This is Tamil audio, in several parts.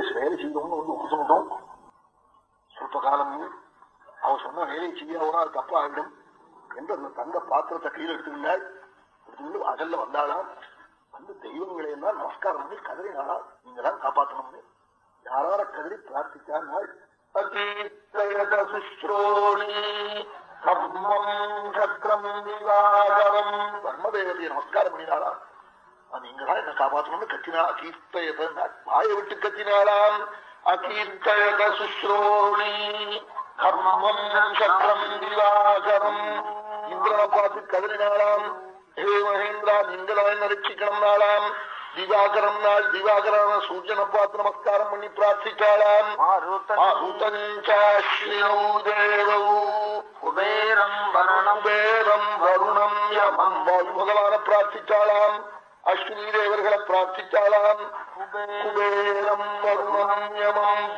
வீட்டுல வேலை செய்யணும்னு வந்து கொடுத்துட்டோம் சொல்ப காலம் அவ சொன்ன வேலையை செய்யாவோனா அது தப்பா ஆகிடும் என்று அந்த தங்க பாத்திரத்தை கையில் எடுத்துக்கிட்டாள் எடுத்துக்கிட்டு அகல்ல வந்தாளாம் வந்து தெய்வங்களை எல்லாம் நமஸ்காரம் பண்ணி கதறினாளா நீங்க தான் காப்பாற்றணும்னு யாரார கதறி பிரார்த்தித்தாள் தர்மதேவதையை நமஸ்காரம் பண்ணினாளா நீங்க தான் என்ன காப்பாற்றணும்னு கத்தினாள் அகீர்த்தயத வாயை விட்டு கத்தினாளாம் அகீர்த்தயத சுஸ்ரோணி கர்மம் சக்கரம் திவாகரம் இந்திரனை பார்த்து கதறினாளாம் ஹே மகேந்திரா நீங்களா என்ன ரட்சிக்கணும் நாளாம் திவாகரம் நாள் திவாகரான சூரியனை பார்த்து நமஸ்காரம் பண்ணி பிரார்த்திச்சாளாம் குபேரம் வருணம் குபேரம் வருணம் யமம் வாயு பகவான பிரார்த்திச்சாளாம் அஸ்வினி தேவர்களை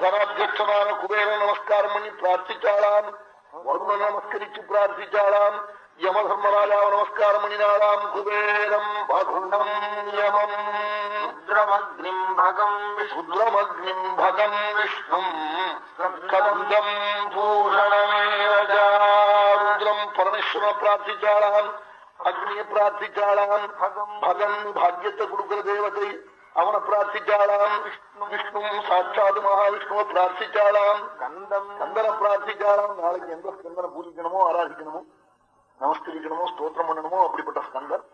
தனாத்தியட்சனான குபேர நமஸ்காரம் பண்ணி பிரார்த்திச்சாளாம் வருண நமஸ்கரிச்சு பிரார்த்திச்சாளாம் யம தர்மராஜாவ நமஸ்காரம் பண்ணினாளாம். குபேரம் பூஷணமேவ ருத்ரம் பரமேஸ்வரனை பிரார்த்திச்சாளாம் அக்னியை பிரார்த்திச்சாளாம். பகன் பாக்கியத்தை கொடுக்கிற தேவதை அவனை பிரார்த்திச்சாளாம். விஷ்ணு சாட்சாத் மகாவிஷ்ணுவை பிரார்த்திச்சாளாம். கந்தம் கந்தனை பிரார்த்திச்சாளாம். நாளைக்கு எந்த ஸ்கந்தனை பூஜிக்கணுமோ ஆராதிக்கணுமோ நமஸ்கரிக்கணுமோ ஸ்தோத்திரம் பண்ணணுமோ அப்படிப்பட்ட ஸ்கந்தர்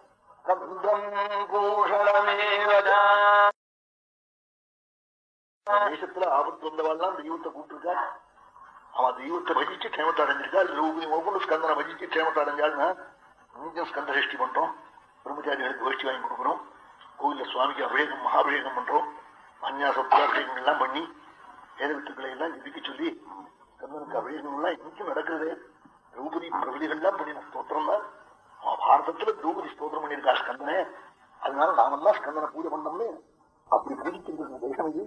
தேசத்துல ஆபத்து வந்தவாள்லாம் தெய்வத்தை கூப்பிட்டுருக்காள். அவன் தெய்வத்தை பஜிச்சு க்ஷேமத்தை அடைஞ்சிருக்காள். திரௌபதி ஒவ்வொரு ஸ்கந்தனை பஜிச்சு க்ஷேமத்தை அடைஞ்சாள்னா கொஞ்சம் ஸ்கந்த சஷ்டி பண்றோம். பிரம்மச்சாரிகளுக்கு வேஷ்டி வாங்கி கொடுக்குறோம். கோயில்ல சுவாமிக்கு அபிஷேகம் மகாபிஷேகம் பண்றோம். அந்நியாச புராபிஷேகம் எல்லாம் பண்ணி வேத வித்துக்களை எல்லாம் ஜிபிக்க சொல்லி கந்தனுக்கு அபிஷேகம் எல்லாம் இன்னைக்கும் நடக்குது. திரௌபதி பிரபதிகள்லாம் பண்ணின ஸ்தோத்திரம் தான். பாரதத்துல திரௌபதி ஸ்தோத்திரம் பண்ணியிருக்கா ஸ்கந்தனே. அதனால நாமெல்லாம் ஸ்கந்தனை பூஜை பண்ணோம்னு அப்படி பூஜிக்கின்ற தேசம் இது.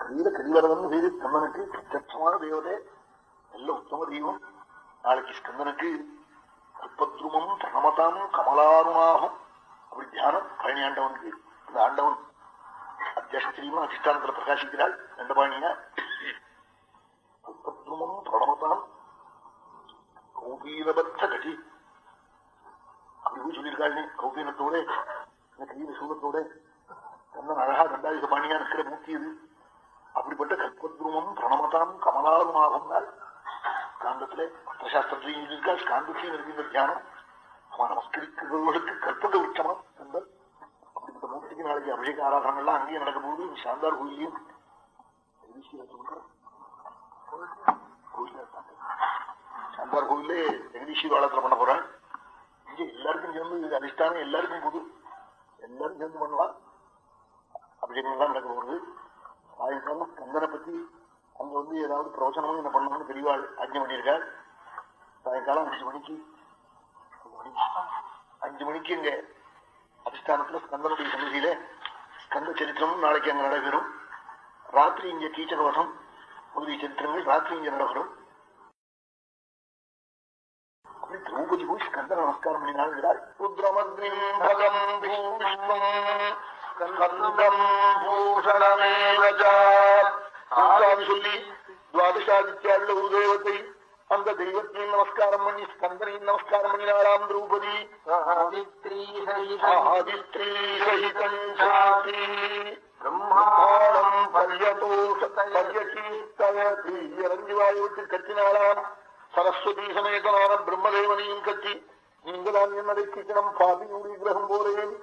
கலியில கலிவரதன் செய்து ஸ்கந்தனுக்கு பிரத்யட்சமான தேவதை. நல்ல உத்தம தெய்வம். நாளைக்கு ஸ்கந்தனுக்கு திருப்பத்ருமம் பிரணமதாம் கமலாருணாகம். அப்படி தியானம் பழனி ஆண்டவனுக்கு இந்த ஆண்டவன் அத்தியாசத்திரியுமா அதிஷ்டானத்தில் பிரகாசிக்கிறாள். ரெண்டு பாணியா. திருப்பத்ருமம் பிரணமதாம் கௌபீனபத்த கட்டி அப்படி சொல்லியிருக்காள் கௌபீனத்தோட இந்த கையில சூலத்தோட. கண்ணன் அழகா தண்டாயுத பாணியா இருக்கிற மூர்த்தி இது அப்படிப்பட்ட கற்பத்ருமம் பிரணமதாம் கமலாருணாகம் காந்தத்துல அர்த்தசாஸ்திரத்திலையும் இருக்கா காந்தத்திலையும் இருக்கு இந்த தியானம் அவன் நமஸ்கரிக்கிறவர்களுக்கு கற்பக விருட்சமா என்பது அப்படிப்பட்ட மூர்த்திக்கு நாளைக்கு அபிஷேக ஆராதனங்கள்லாம் அங்கேயும் நடக்கும் போது சாந்தார் கோயிலையும் சாந்தார் கோயிலே ஜெகதீஸ்வரி வாழத்துல பண்ண போறாள் இங்க எல்லாருக்கும் சேர்ந்து இது அதிஷ்டானம் எல்லாருக்கும் புது. எல்லாரும் சேர்ந்து பண்ணலாம். அபிஷேகங்கள்லாம் நடக்க போது சாயங்காலம் கந்தனை பத்தி அங்க வந்து ஏதாவது பிரவச்சனமும் என்ன பண்ணணும்னு பெரியவாள் அஞ்சு பண்ணியிருக்காள் சாயங்காலம் அஞ்சு மணிக்கு அஞ்சு மணிக்கு இங்க அதிஷ்டானத்துல ஸ்கந்தனுடைய சந்நிதியில ஸ்கந்த சரித்திரமும் நாளைக்கு அங்க நடைபெறும். ராத்திரி இங்க கீச்சகவசம் முதலிய சரித்திரங்கள் ராத்திரி இங்க நடைபெறும். திரௌபதி போய் ஸ்கந்த நமஸ்காரம் பண்ணினாள் ருத்ரமக்னிம் பகம் பூஷ்ணம் பூஷணமேவச்சான்னு சொல்லி துவாதசாதித்யாள்ள ஒரு தெய்வத்தை அந்த தெய்வத்தையும் நமஸ்காரம் பண்ணி ஸ்கந்தனையும் நமஸ்காரம் பண்ணினாளாம் திரௌபதி பிரம்மாணம் பர்யகீர்த்தயதி இறங்கி வாய் விட்டு கத்தினாளாம் சரஸ்வதி சமேதனான பிரம்மதேவனையும் கத்தி நீங்களாம் என்ன ரட்சிக்கணும் பாபியுடைய கிரகம் போலேன்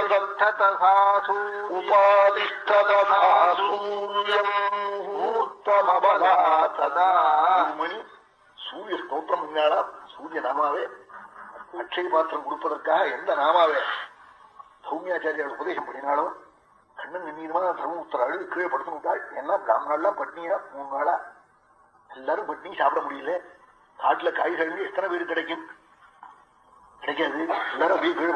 உபாதத்ததாசு உபாதிஷ்டதாசூரியம் ஊர்த்தமபலா ததா மணி சூரிய ஸ்தோத்திரம் சூரிய நாமாவே அக்ஷய பாத்திரம் கொடுப்பதற்காக எந்த நாமாவே சௌமியாச்சாரியால் உபதேசம் பண்ணினாலும் கண்ணன் நிம்மீதமா தர்மபுத்திர அழுது கீழே படுத்து விட்டாள் ஏன்னா பிராமணாலாம் பட்னியா மூணு நாளா? எல்லாரும் பட்னி சாப்பிட முடியல. காட்டுல காய்கறி எத்தனை பேர் கிடைக்கும்? கிடைக்காது. எல்லாரும் அப்படியே கீழே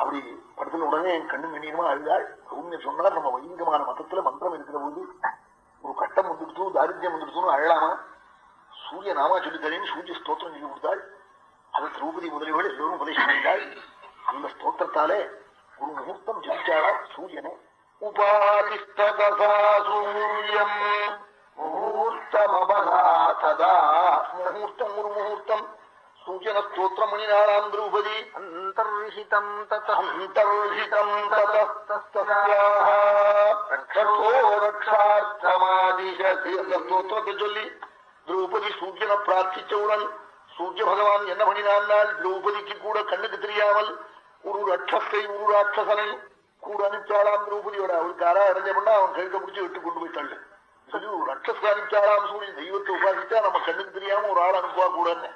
அப்படி படுத்தின உடனே என் கண்ணு கண்ணீரமா அழுதாள் சௌமிய சொன்னார் நம்ம வைதிகமான மதத்துல மந்திரம் இருக்கிற போது ஒரு கட்டம் வந்துடுத்து தாரித்யம் வந்துடுத்துன்னு அழலாமா? சூரிய நாமா சொல்லித்தரேன்னு சூரிய ஸ்தோத்திரம் சொல்லி கொடுத்தாள் அதை திரௌபதி முதலிகள் எல்லோரும் உபதேசம் பண்ணிட்டாள் அந்த ஸ்தோத்திரத்தாலே ஒரு முகூர்த்தம் ஜபிச்சாளா சூரியனை? உபாதிஸ்தூரியம் சூரியம் முகூர்த்தமபதா முகூர்த்தம் ஒரு முகூர்த்தம். சூரியன ஸ்தோத்திரம் மணிநாளாம் திரௌபதி அந்தர்ஹிதம் தத அந்தர்ஹிதம் ரட்சார்த்தமாதிசதி அந்த ஸ்தோத்திரத்தை சொல்லி திரௌபதி சூரியனை பிரார்த்திச்சவுடன் சூரிய பகவான் என்ன பண்ணினான் திரௌபதிக்கு கூட கண்ணுக்கு தெரியாமல் ஒரு ரட்சத்தை ஒரு ராட்சசனை கூட அனுப்பிச்சாளாம் திரௌபதியோட. அவளுக்கு யாரா அடைஞ்சப்படா அவன் கழுத்தை பிடிச்சு விட்டு கொண்டு போய் தள்ளு சொல்லி ஒரு அனுப்பிச்சாளாம் சூரியன் தெய்வத்தை உபாசிச்சா நம்ம கண்ணுக்கு தெரியாம ஒரு ஆள் அனுப்புவா கூடன்னு.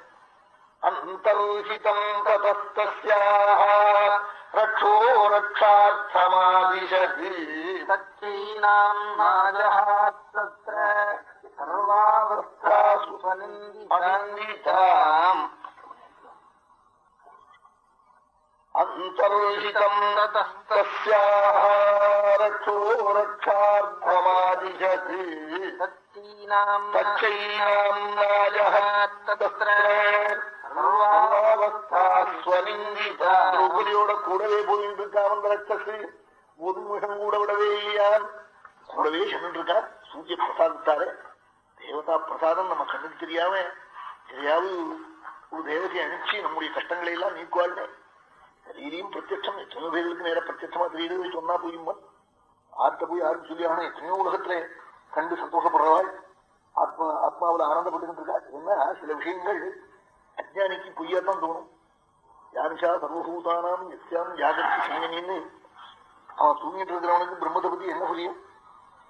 அந்தர்ஹிதம் ததஸ்தஸ்யாः ரட்சோ ரட்சார்த்தமாதிசதி தச்சைனாம் நாஜஹாத் தத்ர சர்வாவஸ்தாசு அனந்திதாம் ததஸ்தஸ்யாः ரட்சோ ரட்சார்த்தமாதிசதி தச்சைனாம் தச்சைனாம் நாஜஹாத் தத்ர திரௌபதியோட கூடவே போயிட்டு இருக்கான் அந்த ரத்தசு ஒரு முகம் கூட விடவே இல்லையான் கூடவே சென்று இருக்கான் சூரிய பிரசாதத்தாரே தேவதா பிரசாதம் நம்ம கண்ணுக்கு தெரியாம தெரியாது ஒரு தேவதையை அனுப்பிச்சு நம்முடைய கஷ்டங்களை எல்லாம் நீக்குவாள்னே சரீரியும் பிரத்யட்சம். எத்தனையோ பேர்களுக்கு நேர பிரத்யட்சமா தெரியுது சொன்னா போயும்பன் ஆர்த்த போய் யாருக்கு சொல்லியானா எத்தனையோ உலகத்துல கண்டு சந்தோஷப்படுறவாள் ஆத்மா ஆத்மாவில் ஆனந்தப்பட்டு இருக்கா. என்ன? சில விஷயங்கள் அஜானிக்கு பொய்யாத்தான் தோணும். யானிஷா சர்வபூதானாம் எஸ்யாம் ஜாகத்தி சிங்கனின்னு அவன் தூங்கிட்டு இருக்கிறவனுக்கு பிரம்மத்தை பத்தி என்ன புரியும்?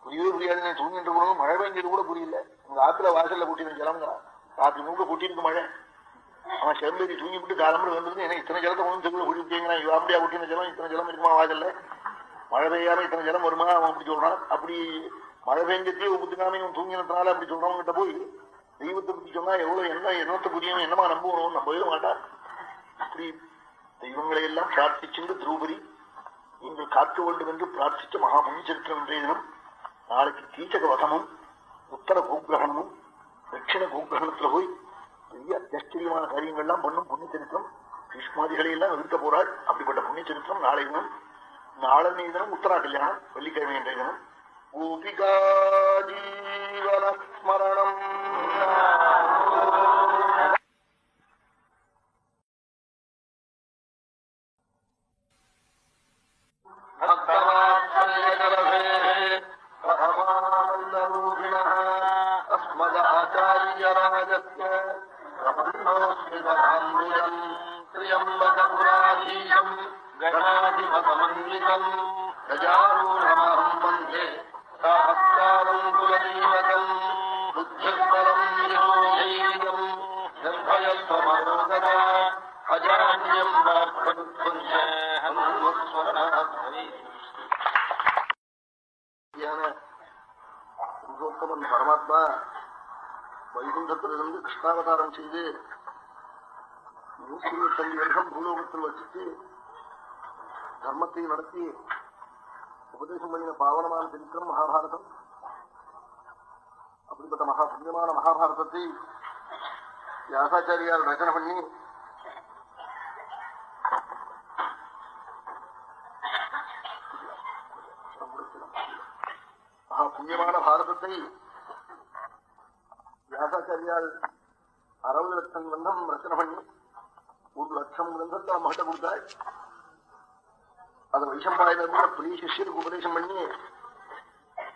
புரியவே புரியாது. தூங்கிட்டு இருக்கிறவங்க மழை பெஞ்சது கூட புரியல. உங்க ஆத்துல வாசல்ல கூட்டின ஜலம்ங்கிறான் ராத்திரி மூக்க கூட்டிருக்கு மழை. அவன் செம்பேரி தூங்கி விட்டு காலம்பரம் வந்தது இத்தனை ஜலத்தை ஒன்றும் சொல்ல குடிப்பீங்கிறான் இவன் அப்படியா கூட்டின ஜலம் இத்தனை ஜலம் இருக்குமா வாசல்ல? மழை பெய்யாம இத்தனை ஜலம் வருமா? அவன் அப்படி சொல்றான். அப்படி மழை பெஞ்சத்தையே ஒப்புத்துக்காம இவன் தூங்கினதுனால அப்படி சொல்றவங்கிட்ட போய் தெய்வத்தை பத்தி சொன்னா எவ்வளவு என்ன என்னத்தை புரியும் என்னமா நம்புவோம் நம்பவே மாட்டான். இப்படி தெய்வங்களை எல்லாம் பிரார்த்திச்சுண்டு திரௌபதி நீங்கள் காக்க வேண்டும் என்று பிரார்த்திச்ச மகாபுண்ணிய சரித்திரம் இன்றைய தினம் நாளைக்கு கீச்சக வசமும் உத்தர கோகிரகணமும் தட்சிண கோகிரகணத்துல போய் பெரிய அத்தியாச்சரியமான காரியங்கள்லாம் பண்ணும் புண்ணிய சரித்திரம் பீஷ்மாதிகளை எல்லாம் எதிர்க்க போறாள். அப்படிப்பட்ட புண்ணிய சரித்திரம் நாளை தினம் நாளனை தினம் உத்தரா கல்யாணம் வெள்ளிக்கிழமை என்ற தினம். கோபிகா ஜீவன ஸ்மரணம் கணாதிபசமன்விதம் கஜாரூಢமஹம் வந்தே சாஸ்தாரம் குலதீபகம் புத்திபலம் யோகையம் நிர்பயஸ்வமரோதரா அஜான்யம் வாக்பதுத்வஞ்ச ஹனுமஸ்வராத்மனி புருஷோத்தமன் பரமாத்மா வைகுண்டத்திலிருந்து கிருஷ்ணாவதாரம் செய்து நூற்றி இருபத்தஞ்சு வருஷம் பூலோகத்தில் வச்சுட்டு தர்மத்தை நடத்தி உபதேசம் பண்ணின பாவனமான சரித்திரம் மகாபாரதம். அப்படிப்பட்ட மகா புண்ணியமான மகாபாரதத்தை வியாசாச்சாரியால் ரச்சனை பண்ணி மகா புண்ணியமான பாரதத்தை வியாசாச்சாரியால் அறுபது லட்சம் கிரந்தம் ரச்சனை பண்ணி ஒரு லட்சம் கிரந்தத்தை நம்மகிட்ட கொடுத்தாள் அதை வைசம்பாயன பிரிய சிஷியருக்கு உபதேசம் பண்ணி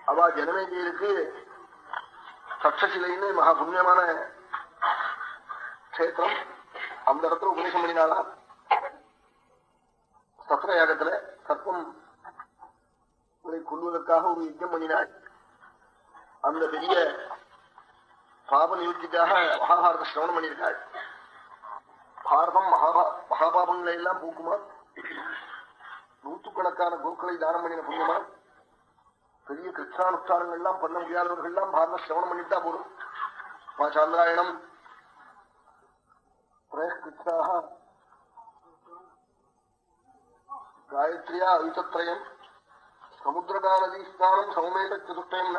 அவ ஜனமேஜியருக்கு தட்சசிலைன்னு மகா புண்ணியமான கஷேத்திரம் அந்த இடத்துல உபதேசம் பண்ணினாலா சத்திர யாகத்துல சர்ப்பம் இவரை கொல்வதற்காக ஒரு யுத்தம் பண்ணினாள் அந்த பெரிய பாப நிவர்த்திக்காக மகாபாரத சிரவணம் பண்ணியிருக்காள் பாரதம் மகாபா மகாபாபங்களை எல்லாம் போக்குமா? நூற்றுக்கணக்கான குருக்களை தானம் பண்ணின புண்ணியமா? பெரிய கிருஷ்ணானுஷ்டானங்கள் எல்லாம் பண்ண முடியாதவர்கள் எல்லாம் பாரத சிரவணம் பண்ணிட்டா போதும். மா சாந்திராயணம் பிரயஸ்கிருத்தாக காயத்ரியா அவிதத்ரயம். சமுத்திரகா நதி ஸ்நானம் சௌமேத சதுஷ்டயம்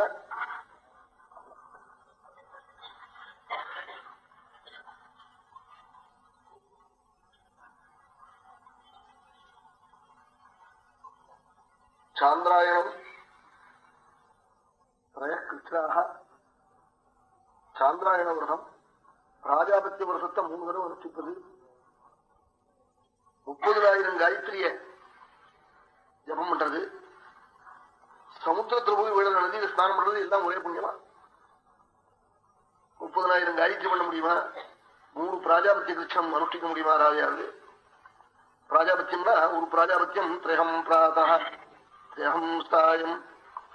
சாந்திராயணம் கிருஷ்ணாக சாந்திராயண விரதம் ராஜாபத்திய வருஷத்தை மூணு தடவை அனுஷ்டிப்பது முப்பதாயிரம் காயத்ரிய ஜபம் பண்றது சமுத்திரத்தில் போய் விழுற நதியில ஸ்நானம் பண்றது எல்லாம் ஒரே புண்ணியமா? முப்பதாயிரம் காயத்ரி பண்ண முடியுமா? மூணு பிராஜாபத்திய கிருஷ்ணம் அனுஷ்டிக்க முடியுமா ராஜாவது பிராஜாபத்தியம்னா ஒரு பிராஜாபத்தியம் திரகம் பிராத. திரகம் சாயம்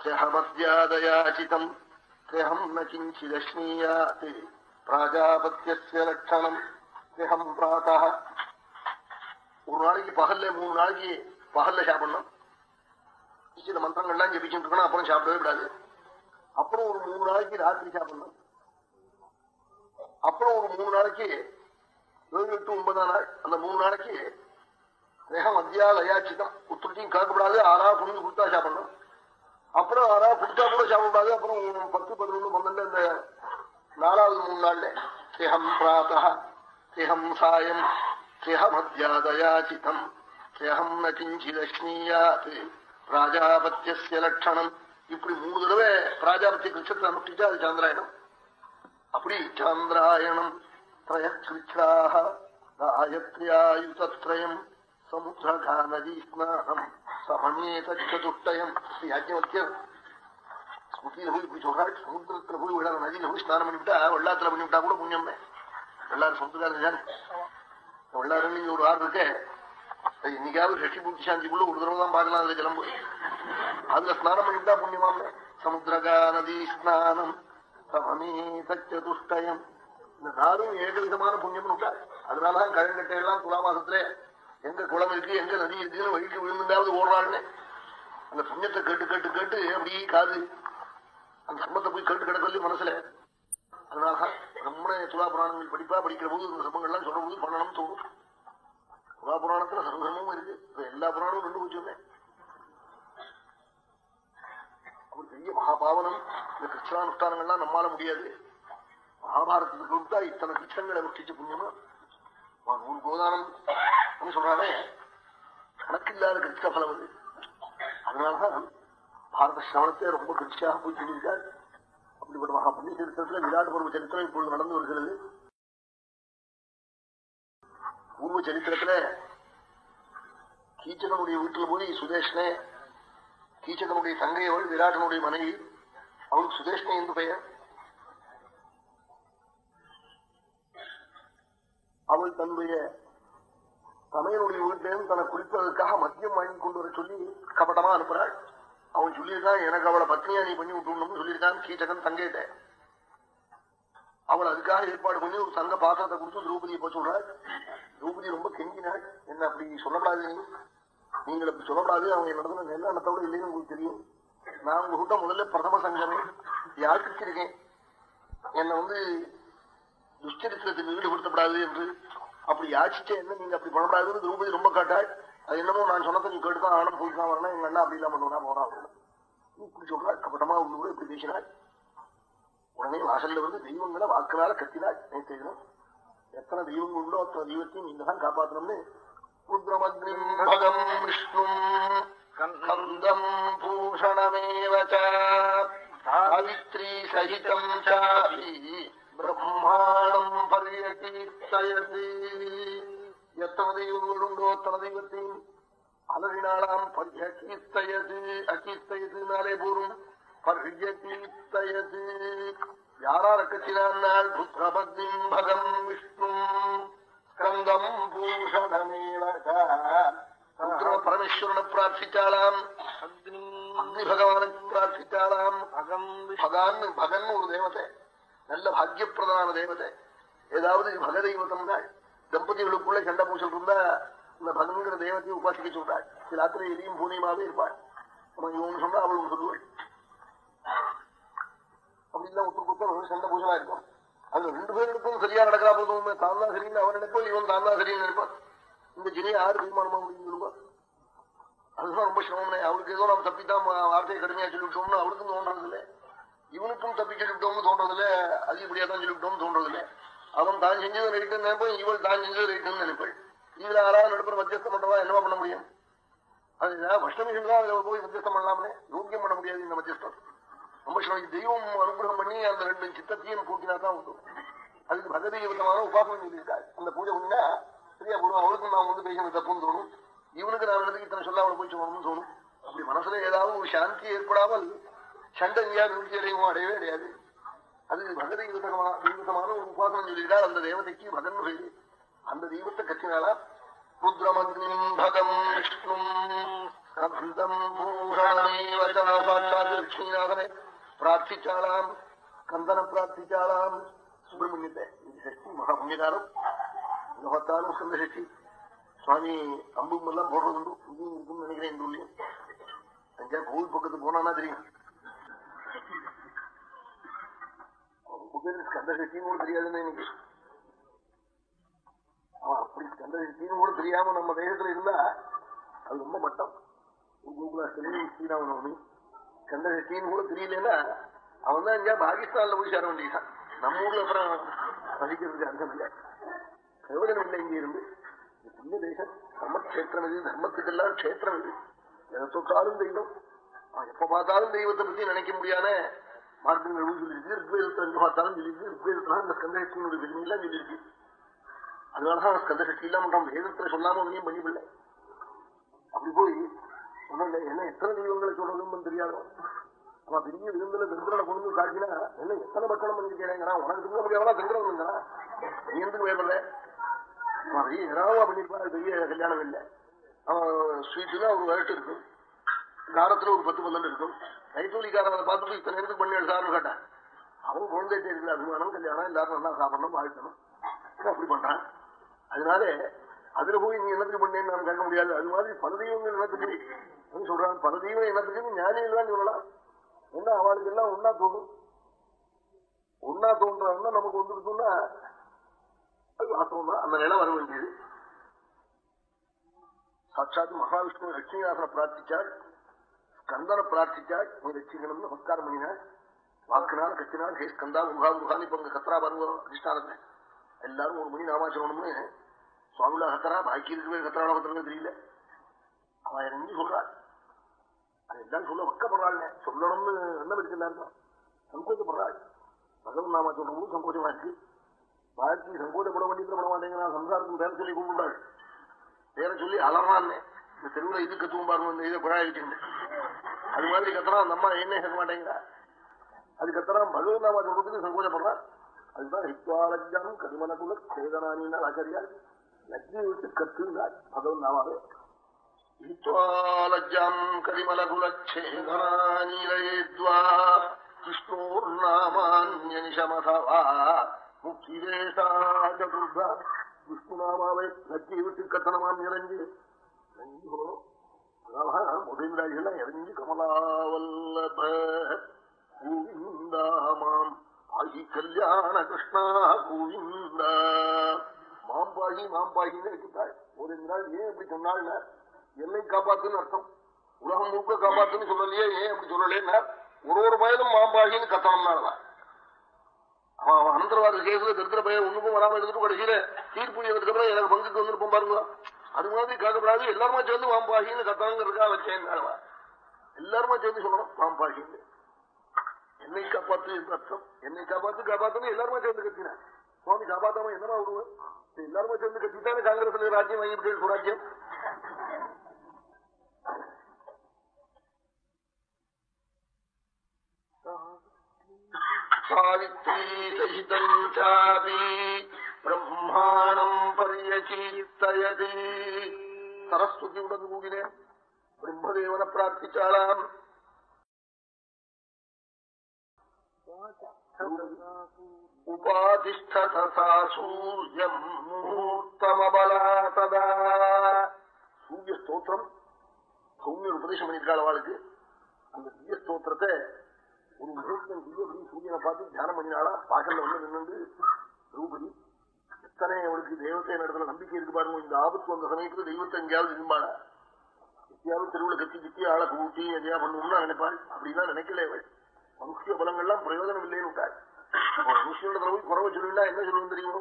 திரகமத்யாதயாச்சிதம் திரகம் ந கிஞ்சிதஸ்மீயாத் பிராஜாபத்திய லட்சணம் திரகம் பிராத ஒரு நாளைக்கு பகல்ல மூணு நாளைக்கு பகல்ல சாப்பிடணும். சில மந்திரங்கள்லாம் ஜெபிச்சுட்டு இருக்கணும் அப்புறம் சாப்பிடவே கூடாது. அப்புறம் ஒரு மூணு நாளைக்கு ராத்திரி சாப்பிடணும். அப்புறம் ஒரு மூணு நாளைக்கு ஏழு எட்டு ஒன்பதாம் நாள் அந்த மூணு நாளைக்கு தேகம் மத்தியா லயாச்சிதம் உத்துருச்சியும் கலக்கப்படாது ஆறா புரிஞ்சு கொடுத்தா சாப்பிடணும் அப்புறம் ஆறா கொடுத்தா கூட சாப்பிடக்கூடாது அப்புறம் பத்து பதினொன்று பன்னெண்டு இந்த நாலாவது மூணு நாள்ல தேகம் பிராத்தா தேகம் சாயம் தேகமத்யாதயாச்சிதம் தேகம் ந கிஞ்சிதஸ்மீயாத் பிராஜாபத்திய லட்சணம் இப்படி மூணு தடவை பிராஜாபத்திய கிருஷ்ணத்தை அனுஷ்டிச்சா அது சாந்திராயணம் அப்படி சாந்திராயணம் திரயகிருஷ்ணாக காயத்ரியாயுதத்ரயம் சமுத்திரகா நதி ஸ்நானம் சமநேதத்துட்டயம் ஸ்மிருதியில போய் இப்படி சொல்றாள் சமுத்திரத்துல போய் விழா நதியில போய் ஸ்நானம் பண்ணிவிட்டா வெள்ளாத்துல பண்ணிவிட்டா கூட புண்ணியம் வெள்ளாறு சமுத்திரக்காரன் வெள்ளாறுன்னு ஒரு ஆறு இருக்கே இன்னைக்காவது ஷஷ்டி பூர்த்தி சாந்திக்குள்ள ஒரு தடவை தான் பார்க்கலாம் அதுல கிளம்பு அதுல ஸ்நானம் பண்ணிவிட்டா புண்ணியமாம் ஸ்நானம் இந்த நாளும் ஏக விதமான அதனாலதான் கழங்கட்டை எல்லாம் துலா மாசத்துல எங்க குளம் இருக்கு எங்க நதி இருக்குன்னு வழிக்கு விழுந்தாவது ஓடுறாள்னு. அந்த புண்ணியத்தை கேட்டு கேட்டு கேட்டு அப்படியே காது. அந்த சம்பத்தை போய் கேட்டு கிடக்கல மனசுல. அதனால ரொம்ப துலா புராணங்கள் படிப்பா படிக்கிற போது இந்த சம்பங்கள்லாம் சொல்ற போது பண்ணணும் தோணும். துலா புராணத்துல சர்வதர்மமும் இருக்கு. எல்லா புராணமும் ரெண்டு போச்சுமே ஒரு பெரிய மகாபாவனம் இந்த கிருஷ்ணானுஷ்டானங்கள்லாம் நம்மால முடியாது. மகாபாரதத்துக்கு கொடுத்தா இத்தனை கிருஷ்ணங்களை முட்டிச்ச புண்ணியமா? நூறு கோதானம் சொல்றானே? கணக்கில்லாத கிருஷ்ண பலம் அது. அதனாலதான் பாரத சிரவணத்தை ரொம்ப கிருஷ்டியாக போய் சொல்லியிருக்கார் அப்படிப்பட்ட மகா புண்ணிய சரித்திரத்துல விராட் பருவ சரித்திரம் இப்பொழுது நடந்து வருகிறது. பூர்வ சரித்திரத்துல கீச்சகனுடைய வீட்டுல போய் சுதேஷ்னே கீச்சகனுடைய தங்கையவள் விராட்டனுடைய மனைவி அவளுக்கு சுதேஷ்ணை என்று பெயர். அவள் தன்னுடைய தமையனுடைய வீட்டிலேருந்து தன்னை குளிப்பதற்காக மத்தியம் வாங்கி கொண்டு வர சொல்லி கபட்டமா அனுப்புறாள். அவன் சொல்லியிருக்கான் எனக்கு அவளை பத்னியா நீ பண்ணி விட்டுணும்னு சொல்லியிருக்கான் கீச்சகன் தங்கிட்ட அவள் அதுக்காக ஏற்பாடு பண்ணி ஒரு தங்க பாத்திரத்தை கொடுத்து திரௌபதியை போய் சொல்றாள். திரௌபதி ரொம்ப கெஞ்சினாள். என்ன அப்படி சொல்லப்படாது நீ நீங்கள் அப்படி சொல்லப்படாது அவங்க நெல்ல அண்ணத்தோட இல்லைன்னு உங்களுக்கு தெரியும். நான் உங்க முதல்ல பிரதம சங்கமே யாருக்கிருக்கேன் என்னை வந்து துஷ்டிருக்கிறதுக்கு ஈடுபடுத்தப்படாது என்று அப்படி யாச்சிச்ச என்ன? நீங்க அப்படி பண்ணப்படாதுன்னு திரௌபதி ரொம்ப காட்டாள். அது என்னமோ நான் சொன்னதை நீ கேட்டுதான் ஆனம் போய் தான் வரணும். எங்க அண்ணா அப்படி எல்லாம் பண்ணுவா போறா இப்படி சொல்றாள் கபட்டமா ஒண்ணு கூட இப்படி பேசினாள். உடனே வாசல்ல வந்து தெய்வங்களை வாக்குனால கத்தினாள் நேற்று எத்தனை தெய்வங்கள் உண்டோ அத்தனை தெய்வத்தையும் நீங்க தான் காப்பாற்றணும்னு விஷ்ணும். கந்தம் பூஷணமேவ சாவித்ரி சகிதம் சாபி பிரம்மாணம் பரியகீர்த்தயதி எத்தனை தெய்வங்களுண்டோ அத்தனை தெய்வத்தையும் அலறினாளாம் பரியகீர்த்தயது அகீர்த்தயதுனாலே போரும் பரியகீர்த்தயது யாரார கத்தினாள் புத்திரபத்னிம் பகம் விஷ்ணும் ஸ்கந்தம் பூஷணமேவ பரமேஸ்வரனை பிரார்த்திச்சாலாம் அக்னி பகவானை பிரார்த்திச்சாலாம் பகான் பகன் ஒரு தேவதை நல்ல பாக்கியப்பிரதான தேவதை ஏதாவது பகதெய்வத்தம் தான் தம்பதிகளுக்குள்ள சண்டை பூசல் இருந்தா இந்த பகன்கிற தெய்வத்தையும் உபாசிக்க சொல்றாள். சில ராத்திரி எதையும் பூனியமாவே இருப்பாள். அவன் இவன் சொன்னா அவளும் சொல்லுவாள். அப்படிலாம் ஒத்து கொடுத்தா சண்டை பூசலா இருக்கும். அது ரெண்டு பேருக்கும் சரியா நடக்கிறா போதும். தான் தான் சரின்னு அவன் நினைப்பான் இவன் தான் தான் சரின்னு நினைப்பான் இந்த ஜினியை யாரு தீர்மானமா முடியும் சொல்லுவா அதுதான் ரொம்ப சிரமம்னே. அவளுக்கு ஏதோ நம்ம தப்பித்தான் வார்த்தையை கடுமையா சொல்லிவிட்டோம்னு அவளுக்கும் தோன்றது இல்லை இவனுக்கும் தப்பி சொல்லிவிட்டோம்னு தோன்றதில்ல. அதிகப்படியா தான் சொல்லிவிட்டோம்னு தோன்றதில்ல. அவன் தான் செஞ்சது ரைட்டுன்னு நினைப்பான் இவள் தான் செஞ்சது ரைட்டுன்னு நினைப்பாள் இதுல யாராவது நடுப்புற மத்தியஸ்தம் பண்றதா என்னவா பண்ண முடியும்? அது ஏதாவது தான் அதுல போய் மத்தியஸ்தம் பண்ணலாமே யோக்கியம் பண்ண முடியாது இந்த மத்தியஸ்தம். ரொம்ப சிரமம். தெய்வம் அனுகிரகம் பண்ணி அந்த ரெண்டு சித்தத்தையும் கூட்டினா தான் உண்டு. அதுக்கு பகவதி விதமான உபாசனம் சொல்லியிருக்காரு. அந்த பூஜை பண்ணினா சரியா போடும் அவளுக்கும் நான் வந்து பேசணும் தப்புன்னு தோணும். இவனுக்கு நான் இத்தனை சொல்ல அவளை போய் சொல்லணும்னு தோணும். அப்படி மனசுல ஏதாவது ஒரு சாந்தி ஏற்படாமல் சண்டை எங்கேயா நிறுத்தி அடையவும் அடையவே அடையாது. அது பகதை விதமான ஒரு உபாசனம் சொல்லியிருக்கார் அந்த தேவதைக்கு பகன் பேரு அந்த தெய்வத்தை கட்டினாலா ருத்ரமக்னிம் பகம் விஷ்ணும் பிரார்த்திச்சாலாம் கந்தன பிரார்த்திச்சாலாம். சுப்பிரமணியத்தை இது சஷ்டி மகா புண்ணியகாலம் இந்த பார்த்தாலும் ஸ்கந்த சஷ்டி சுவாமி அம்பும் எல்லாம் போடுறதுண்டு. இங்கேயும் இருக்குன்னு நினைக்கிறேன் இந்த ஊர்லயும். அஞ்சா கோவில் பக்கத்து போனானா தெரியும். புகழ் ஸ்கந்த கூட தெரியாதுன்னு எனக்கு அவன் அப்படி ஸ்கந்த கூட தெரியாம நம்ம தேசத்துல இருந்தா அது ரொம்ப மட்டம். கோகுலாஷ்டமி ஸ்ரீராமநவமி ஸ்கந்த சஷ்டின்னு கூட தெரியலன்னா அவன் தான் எங்கேயா பாகிஸ்தான்ல போய் சேர வேண்டியதான் நம்ம ஊர்ல அப்புறம் வசிக்கிறதுக்கு அர்த்தம் இல்லை பிரயோஜனம் இல்லை இங்க இருந்து. இது புண்ணிய தேசம் தர்மக்ஷேத்திரம் இது தர்மத்துக்கெல்லாம் க்ஷேத்திரம் இது. எதை தொட்டாலும் தெய்வம். எப்ப பார்த்தாலும் தெய்வத்தை பத்தி நினைக்க முடியாத மார்க்கங்கள் சொல்லியிருக்கு. ரிக்வேதத்தை எங்க பார்த்தாலும் சொல்லியிருக்கு. ரிக்வேதத்துல இந்த ஸ்கந்தசக்தியினுடைய பெருமையெல்லாம் சொல்லியிருக்கு. அதனாலதான் ஸ்கந்தசக்தி எல்லாம் பண்றான் வேதத்துல சொல்லாம ஒன்றையும் பண்ணிவில்லை அப்படி போய் சொன்ன என்ன எத்தனை தெய்வங்களை சொல்றதுன்னு தெரியாதோ? அவன் பெரிய விருந்துல சந்திரனை கொண்டு காட்டினா என்ன எத்தனை பட்சணம் பண்ணிருக்கேங்கிறான் உனக்கு திரும்ப முடியாமலாம் சந்திரன் நீ எந்துக்கு பயப்படல அவன் பெரிய ஏதாவது பெரிய கல்யாணம் இல்லை. அவன் ஸ்வீட்டுனா ஒரு விளையாட்டு இருக்கும். காரத்துல ஒரு பத்து பன்னெண்டு இருக்கும். கைத்தூலிக்காரன் அதை பார்த்துட்டு இத்தனை நேரத்துக்கு பண்ணி எடுத்தாருன்னு கேட்டான். அவன் குழந்தை தெரியல அபிமானம் கல்யாணம் எல்லாரும் நல்லா சாப்பிடணும் வாழ்க்கணும். அப்படி பண்றான்? அதனால அதுல போய் நீ என்னத்துக்கு பண்ணேன்னு நான் கேட்க முடியாது. அது மாதிரி பல தெய்வங்கள் என்னத்துக்கு? சொல்றான். பல தெய்வம் என்னத்துக்குன்னு ஞானியில் தான் சொல்லலாம். என்ன அவளுக்கு எல்லாம் ஒன்னா தோணும். ஒன்னா தோன்றாங்கன்னா நமக்கு வந்துருக்குன்னா அது வாஸ்தவம் தான் அந்த நிலை வர வேண்டியது. சாட்சாத் மகாவிஷ்ணு லட்சுமிநாதனை பிரார்த்திச்சாள் ஸ்கந்தனை பிரார்த்திச்சாள் நீ ரட்சிக்கணும்னு நமஸ்காரம் பண்ணினாள் வாக்குனால் கத்தினாள் ஹே ஸ்கந்தா முகா முகான் இப்ப உங்க கத்ரா பாருங்க அதிஷ்டானத்தை எல்லாரும் ஒரு மணி நாமாச்சரணும்னு சுவாமிலா கத்தரா பாக்கி இருக்கவே கத்தரா கத்துறது தெரியல. அவ இறங்கி சொல்றாள் அது எல்லாம் சொல்ல வக்கப்படுறாள் சொல்லணும்னு என்ன இருக்கு எல்லாருக்கும் சங்கோச்சப்படுறாள். பகவன் நாமா சொல்லவும் சங்கோச்சமா இருக்கு. பாக்கி சங்கோச்சப்பட வேண்டியது பட மாட்டேங்கிறா சம்சாரத்தின் பேரை சொல்லி கூப்பிட்டாள் பேரை சொல்லி அலறான்னு. இந்த தெருவில் இது கத்துவும் பாருங்க இந்த இதை குழாயிட்டு அது மாதிரி கத்துறான் அந்த அம்மா என்ன கேட்க மாட்டேங்கிறா. அது கத்துறான் பகவன் நாமா சொல்றதுக்கு சங்கோச்சப்படுறான் அதுதான் ஹித்வாலஜ்ஜாம் கதிமனகுல சேதனானின்னா ஆச்சாரியால் லஜ்ஜை விட்டு கத்துனாள் பகவன் நாமாவே ஹித்வாலஜ்ஜாம் கதிமலகுலச்சேதனானிலயேத்வா விஷ்ணோர்நாமான்யனிஷமதவா. முக்கியேஷாஜகுர்தா விஷ்ணுநாமாவை லஜ்ஜை விட்டு கத்தனமாம் நிறைஞ்சு இறங்கி. போகணும் அதனால முதலாளிகள் இறங்கி கமலாவல்லப கோவிந்தாமாம். பாகி கல்யாண கிருஷ்ணா கோவிந்தா. மாம்பாகி மாம்பாகின்னு வச்சுட்டாள் ஒரு நாள் ஏன் இப்படி சொன்னாள் என்னை காப்பாத்துன்னு அர்த்தம். உலகம் முழுக்க காப்பாத்துன்னு சொல்லலையே ஏன் அப்படி சொல்லலேன்னா ஒரு ஒரு பயலும் மாம்பாகின்னு கத்தணும்னால அவன் அவன் அனந்தரவாத கேஸ்ல திருத்திர பையன் ஒண்ணுக்கும் வராம எடுத்துட்டு கடைசியில தீர்ப்பு எழுதுக்கு எனக்கு பங்குக்கு வந்துருப்போம் பாருங்களா அது மாதிரி கேட்கப்படாது எல்லாருமா சேர்ந்து வாம்பாகின்னு கத்தாங்க இருக்கா? வச்சேன் எல்லாருமா சேர்ந்து சொல்லணும். வாம்பாகின்னு என்னை காப்பாத்து அர்த்தம். என்னை காப்பாத்து காப்பாத்தணும் எல்லாருமா சேர்ந்து கத்தினேன் சுவாமி காப்பாத்தாம என்னமா விடுவேன் எல்லாருமா சேர்ந்து கத்தித்தானே காங்கிரஸ்ல ராஜ்யம் வாங்கிவிட்டு சுராஜ்யம் சாவித்ரி சகிதம் சாபி பிரம்மாணம் பரியகீர்த்தயதி சரஸ்வதியுடன் கூடினேன் பிரம்மதேவனை பிரார்த்திச்சாலாம் உபாதிஷ்டதா சூரியம் முகூர்த்தமபலா ததா சூரிய ஸ்தோத்திரம் சௌமியர் உபதேசம் பண்ணியிருக்காள் அவளுக்கு அந்த திவ்ய ஸ்தோத்திரத்தை ஒரு முகூர்த்தம் திவ்யபடி சூரியனை பார்த்து தியானம் பண்ணினாளா பாக்கல்ல வந்து நின்று திரௌபதி இத்தனை அவளுக்கு தெய்வத்தை நடத்துல நம்பிக்கை இருக்கு பாருங்க. இந்த ஆபத்து வந்த சமயத்துல தெய்வத்தை எங்கேயாவது விரும்பாளா எங்கேயாவது தெருவுல கத்தி கத்தி ஆளை கூட்டி எதையா பண்ணுவோம்னா நினைப்பாள் அப்படின்னா நினைக்கல அவள் மனுஷிய பலங்கள்லாம் பிரயோஜனம் இல்லைன்னு விட்டாள். மனுஷனிடத்துல போய் குறவை சொல்லிடலாம் என்ன சொல்லுவோம் தெரியுமோ?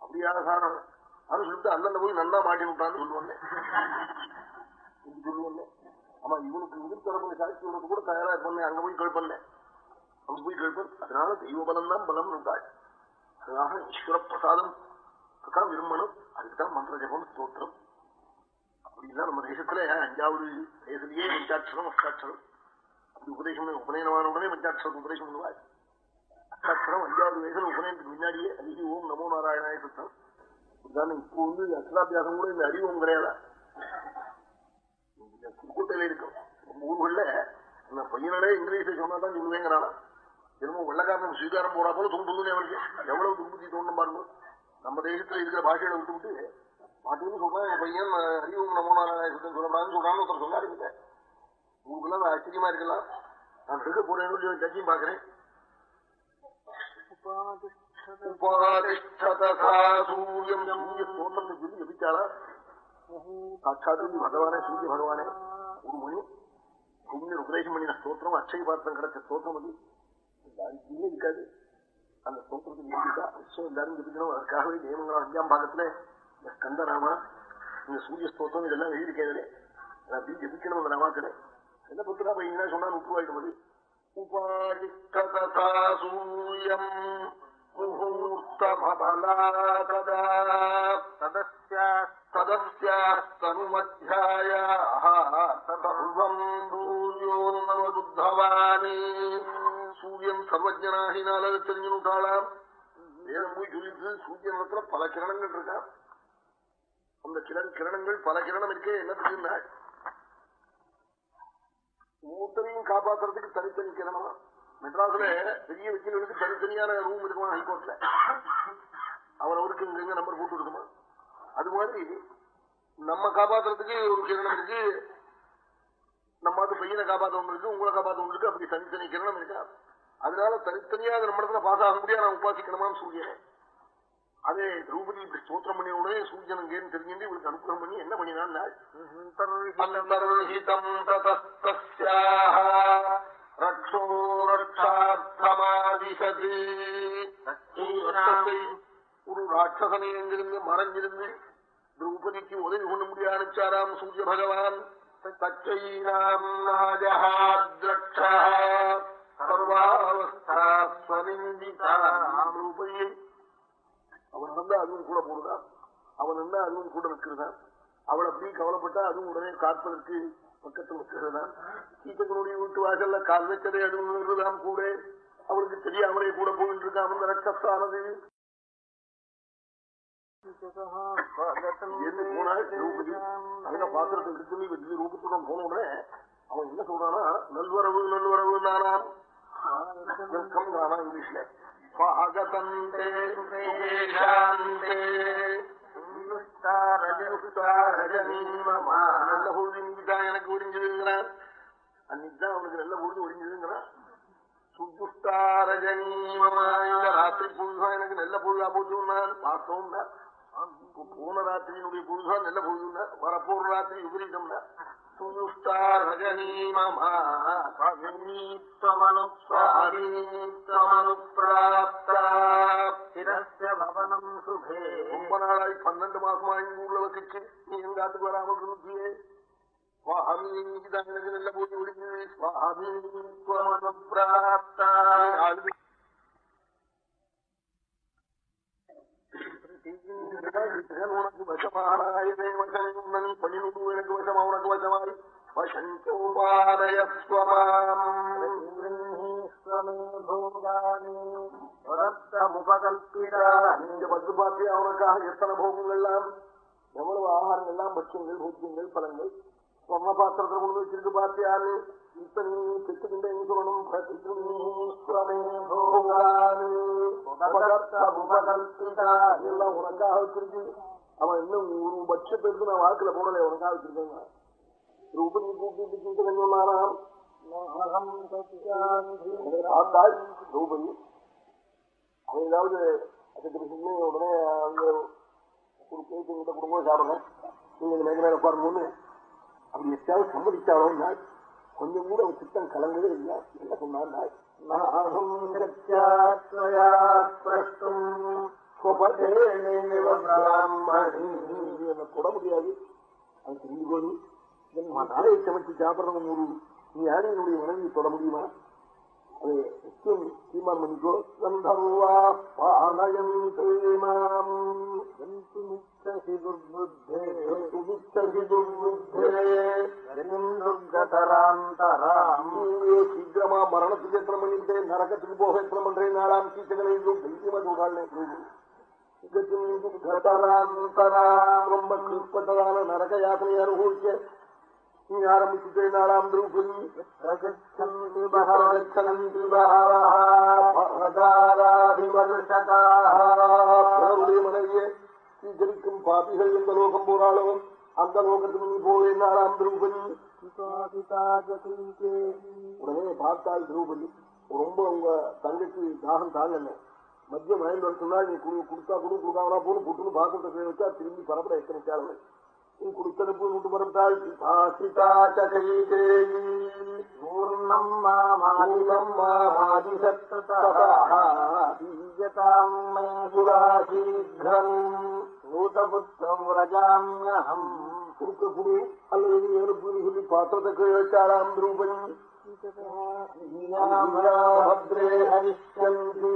அப்படியாக காரணம் அது சொல்லிட்டு அண்ணன் போய் நல்லா மாட்டி விட்டான்னு சொல்லுவாங்க. இது ஆமா இவனுக்கு எதிர்த்தரப்புல சாட்சி சொல்றது கூட தயாரா இருப்பேன் அங்க போய் கேட்பேன். அங்க போய் கேட்பேன். அதனால தெய்வ பலம் தான் பலம் இருந்தாள் அதனால ஈஸ்வர பிரசாதம். அதுதான் விரும்பணும் அதுக்குதான் மந்திர ஜபம் ஸ்தோத்திரம். அப்படின்னா நம்ம தேசத்துல அஞ்சாவது வயசுலயே பஞ்சாட்சரம் அஷ்டாட்சரம். அப்படி உபதேசம் உபநயனமான உடனே பஞ்சாட்சரம் உபதேசம் பண்ணுவாள் அஷ்டாட்சரம் அஞ்சாவது வயசுல உபநயனத்துக்கு முன்னாடியே அரிசி ஓம் நமோ நாராயணாய சுத்தம். இதுதான் இப்போ வந்து அக்ஷராபியாசம் கூட இந்த அறிவும் கிடையாதா? புதுக்கோட்டையில இருக்கும். நம்ம ஊர்கள்ல அந்த பையனோட இங்கிலீஷ் சொன்னாதான் சொல்லுவேங்கிறானா திரும்ப வெள்ளக்காரன் ஸ்வீகாரம் போறா போல தோன்றுன்னு அவளுக்கு. எவ்வளவு துன்புத்தி தோணும் பாருங்க. நம்ம தேசத்துல இருக்கிற பாஷையில விட்டுவிட்டு விட்டு சொல்றான் என் பையன் அறிவும் நமோ நாராயணன் சொல்லக்கூடாதுன்னு சொல்றான்னு ஒருத்தர் சொன்னாரு உங்களுக்குலாம் ஆச்சரியமா இருக்கலாம். நான் எடுக்க போறேன்னு சச்சியும் பாக்குறேன் சொல்லி ஜபிச்சாளா சாட்சாத்து பகவானே சூரிய பகவானே. ஒரு மணி புண்ணிய உபதேசம் பண்ணின ஸ்தோத்திரம் அக்ஷய பாத்திரம் கிடைச்ச ஸ்தோத்திரம் அது. இருக்காது. அந்த ஸ்தோத்திரத்துக்கு வேண்டிட்டா விஷயம் எல்லாரும் ஜபிக்கணும் அதற்காகவே தேவங்களும் அஞ்சாம் பாகத்துல இந்த ஸ்கந்தராமா இந்த சூரிய ஸ்தோத்திரம் இதெல்லாம் எழுதியிருக்கேன் அப்படி ஜபிக்கணும் அந்த நாமாக்களே என்ன பத்திரா பையனா சொன்னா நுட்டுவாயிடும் அது உபாதிஷ்டூயம் சூரியோ ததஸ்யாஸ்தனுமத்தியாயாம் புத்தவானே சூரியன் சர்வஜனாகினால தெரிஞ்சுட்டாளாம் வேதம் போய் சொல்லிட்டு சூரியனத்துல பல கிரணங்கள் இருக்கா அந்த கிரண் கிரணங்கள் பல கிரணம் இருக்கே என்ன தெரியுன்னா மூத்தரையும் காப்பாத்துறதுக்கு தனித்தனி கிரணமா மெட்ராஸ்ல பெரிய வக்கீல்களுக்கு தனித்தனியான ரூம் இருக்குமா ஹைகோர்ட்ல அவர் அவருக்கு இங்க நம்பர் போட்டு இருக்குமா அது மாதிரி நம்ம காப்பாத்துறதுக்கு ஒரு கிரணம் இருக்கு நம்ம அது பையனை காப்பாற்ற ஒன்று இருக்கு உங்களை காப்பாற்ற ஒன்று இருக்கு அப்படி தனித்தனி கிரணம் இருக்கா? அதனால தனித்தனியாக நம்ம இடத்துல பாஸ் ஆக முடியாது நான் உபாசிக்கணுமான்னு சூரியனை அதே திரௌபதி இப்படி ஸ்தோத்திரம் பண்ணி உடனே சூரியன் அங்கேன்னு தெரிஞ்சுட்டு இவளுக்கு அனுகிரகம் பண்ணி என்ன பண்ணினான் ரக்ஷோ ரக்ஷார்த்தமாதிசதி. ஒரு ராட்சசனை எங்கிருந்து மறைஞ்சிருந்து திரௌபதிக்கு உதவி கொண்டு முடிய அனுப்பிச்சாராம் சூரிய பகவான். தச்சைனாம் திரௌபதியை அவன் இருந்தா அதுவும் கூட போடுதான் அவன் இருந்தா அதுவும் கூட நிற்கிறதான் அவள் அப்படி கவலைப்பட்டா அதுவும் உடனே காப்பதற்கு பக்கத்தில் நிற்கிறதான் கீச்சகனுடைய வீட்டு வாசல்ல கால் வச்சதே அதுவும் நின்றுதான் கூட அவளுக்கு தெரியாமலே கூட போயிட்டு இருக்கான் அந்த பாத்திரத்தை எடுத்து வெற்றி ரூபத்துடன் போன உடனே அவன் என்ன சொல்றானா நல்வரவு நல்வரவு நானாம். இங்கிலீஷ்ல. ஸ்வாகதந்தே நல்ல பொழுது இன்னைக்குதான் எனக்கு ஒடிஞ்சதுங்கிறான் அன்னைக்குதான் அவனுக்கு நல்ல பொழுது ஒடிஞ்சதுங்கிறான் சுத்துஷ்டாரஜனீமமா இந்த ராத்திரி பொழுதுதான் எனக்கு நல்ல பொழுதா நான் பார்த்தோம்னா போன ராத்திரியினுடைய பொழுதுதான் நல்ல பொழுதுன்னா வரப்போற ராத்திரி விபரீதம்னா ரொம்ப நாளாய் பன்னெண்டு மாசமாய் ஊர்ல வசிச்சு நீ எங்காத்துக்கு வராமல் இருந்தியே சுவாமி நல்ல போட்டி ஒழிஞ்சு சுவாமி உனக்கு வசமானாய தேவசம் பணிநூறு எனக்கு வசமா உனக்கு வசமாய் அவனுக்காக எத்தனை போகங்கள்லாம் எவ்வளவு ஆகாரங்கள் எல்லாம் பட்சங்கள் பூஜ்யங்கள் பலங்கள் சொன்ன பாத்திரத்தை கொண்டு வச்சிருக்கு பார்த்தியாரு இத்தனை பெற்றுக்கின்றேன்னு சொல்லணும் எல்லாம் உனக்காக வச்சிருக்கு அவன் இன்னும் ஒரு பட்சத்தை எடுத்து நான் வாக்குல போடல உனக்காக வச்சிருக்கேங்க ரூபதி கூப்பிட்டு கீழ்த்து சொன்னாராம் பார்த்தாள் ரூபதி அவன் ஏதாவது அதுக்கு உடனே ஒரு கிட்ட குடும்பம் சாப்பிடுங்க நீங்க மேல மேல உட்காரணும்னு அப்படி எட்டாவது சம்மதிச்சாலும் நாள் கொஞ்சம் கூட ஒரு சித்தம் கலந்ததே இல்லை என்ன சொன்னார் நாள் தொட முடியாது. அது தெரிந்து போது நாளையை சமைச்சு சாப்பிடறவங்க ஒரு நீ என்னுடைய மனைவி தொட முடியுமா? அது நிச்சயம் தீர்மானம் பண்ணிக்கோ கந்தர்வா பாலயம் தேமாம் சீக்கிரமா மரணத்துக்கு எத்தனை பண்ணிட்டேன் நரக்கத்துக்கு போக எத்தனை பண்றேன் நாளாம் கீச்சகனை தைரியமா சொல்றாள் ரொம்ப கீழ்பட்டதான நரக யாத்திரை அனுபவிக்க நீ ஆரம்பிச்சுட்டே நாளாம் திரௌபதி பிறருடைய மனைவியே சீகரிக்கும் பாபிகள் எந்த லோகம் போறாளோ அந்த லோகத்துக்கு நீ போவே நாளாம் திரௌபதி உடனே பார்த்தால் திரௌபதி ரொம்ப உங்க தங்கைக்கு தாகம் தாங்கல மத்தியம் மயந்து வர சொன்னால் நீ குடு கொடுத்தா கொடு கொடுக்காமலா போன்னு புட்டுன்னு பாத்திரத்தை வச்சா திரும்பி பரப்பட எத்தனை நீ கொடுத்தனுப்பு நூட்டு பரப்பிட்டால் பூர்ணம் மாமாதிசம் பூதபுத்திரம் ரஜாமியம் கொடுக்க குடு அல்லது ஏறுப்பு சொல்லி பாத்திரத்தை கேட்டாளாம் திரௌபதி भद्रे हरिष्यन्ति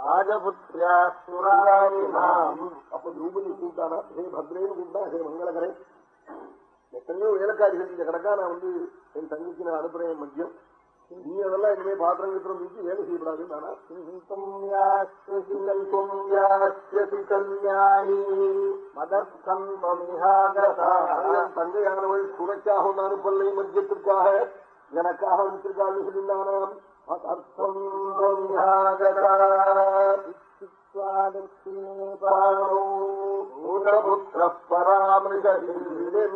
राजपुत्र्या सुरारिणाम् அப்ப திரௌபதி கூப்பிட்டானா ஹே பத்ரேன்னு கூப்பிட்டா ஹே மங்களகரே எத்தனையோ வேலைக்காரிகள் இந்த கணக்கா நான் வந்து என் தங்கிக்கு நான் அனுப்புறேன் மத்தியம் நீ அதெல்லாம் இனிமே பாத்திரம் கித்திரம் வீட்டு வேலை செய்யப்படாது நானா என் தங்கையானவள் சுரைக்காக ஒன்று அனுப்பலை மத்தியத்திற்காக எனக்காக விட்டிருக்காள் சொல்லினானாம்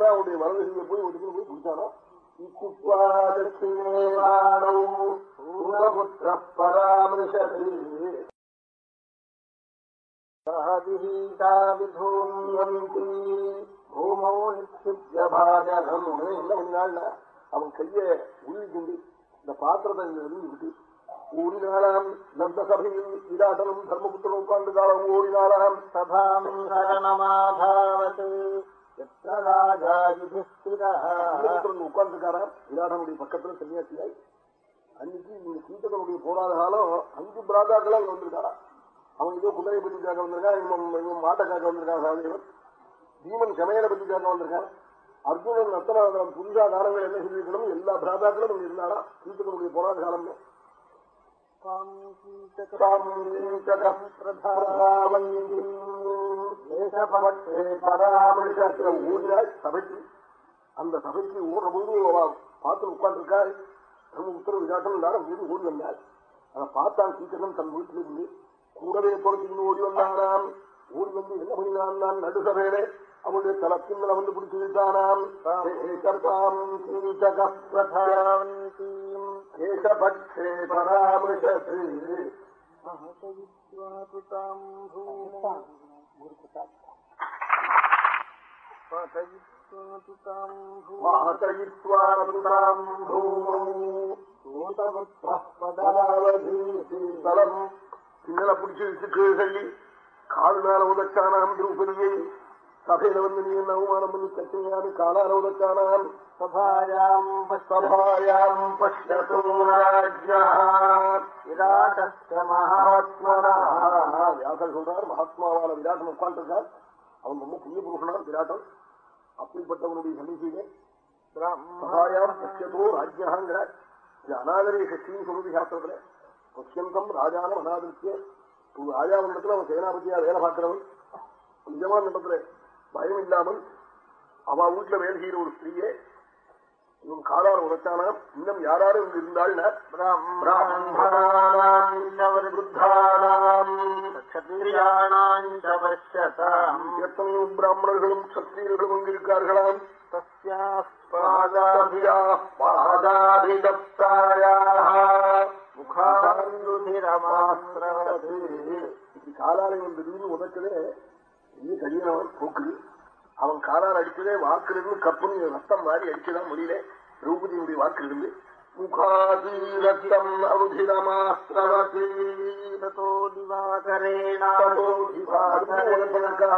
அவருடைய மனதில் போய் ஒரு போய் குடிச்சாரோ புத்திர பராமரிஷதி ஓமோ நித்திய பாஜகம் என்ன பண்ணினாள் அவன் கைய உள்கிண்டு இந்த பாத்திரத்தை நிறுவிட்டு ஓடினாலாம் நந்தசபையில் விராட்டனும் தர்மபுத்திரன் உட்கார்ந்து காலம் ஓடினாலாம் சதாம் சரணமாதாவத் உட்கார்ந்துக்காராம் விராடனுடைய பக்கத்துல சன்னியாசியாய். அன்னைக்கு இந்த சீத்தனுடைய போராத காலம் அஞ்சு பிராதாக்களால் வந்திருக்காரா? அவன் ஏதோ குதிரை பற்றிக்காக வந்திருக்கான் மாட்டைக்காக வந்திருக்கான் சாதேவன் பீமன் சமையலை பற்றிக்காக வந்திருக்கான். அர்ஜுனன் நத்தனாதனம் புரிதா காலங்கள் என்ன சொல்லியிருக்கணும் எல்லா பிராதாக்களும் இங்க இருந்தாரா? கீட்டகனுடைய போராத காலம்னு சபைக்கு. அந்த சபைக்கு ஓடுற போது பார்த்து உட்காந்துருக்காரு உட்கார்ந்துருக்காரு. உத்தரவு விசாட்டம் எல்லாரும் வீடு ஓடி வந்தார். அதை பார்த்தான் சீக்கிரம் தன் வீட்டிலிருந்து கூடவே புறத்துக்கு ஓடி வந்தாராம். ஓடி வந்து என்ன பண்ணினான் நான் நடுசபையிலே? அவனுடைய தலத்தின் வந்து பிடிச்சு விட்டானாம் பின்னல பிடிச்சு விட்டு சொல்லி கால் மேல உதச்சானாம் திரௌபதியை. சபையில வந்து நீ என்ன அவமானம் பண்ணி கட்டுகையாடு காலாரோதக்கானான் சபாயாம் சபாயாம் வியாசர் சொல்றார் மகாத்மாவான விராட்டம் உட்காந்துருக்கார் அவன் ரொம்ப புண்ணிய புருஷனான் விராட்டம் அப்படிப்பட்டவனுடைய சமீபையிலே சபாயாம் பஷ்யதோ ராஜ்யாங்கிறார் இது அநாதரே சக்தின்னு சொல்றது சாஸ்திரத்துல பஷ்யந்தம் ராஜானம் அநாதிருத்திய ராஜாவின் இடத்துல அவன் சேனாபதியா வேலை பார்க்கிறவன் நிஜமான இடத்துல பயம் இல்லாமல் அவ வீட்டுல வேல்கிற ஒரு ஸ்திரீயே இவன் காலால் உழைத்தானாம் இன்னும் யாராரு இங்கு இருந்தாள் எத்தனையோ பிராமணர்களும் சத்திரியர்களும் இங்கு இருக்கார்களாம்? காலாலயம் திடீர்னு உதச்சதே நீ கடியனவன் போக்கு அவன் காலால் அடிச்சதே வாக்கிலிருந்து கப்புன்னு ரத்தம் மாறி அடிச்சுதான் முடியல திரௌபதியுடைய வாக்கிலிருந்து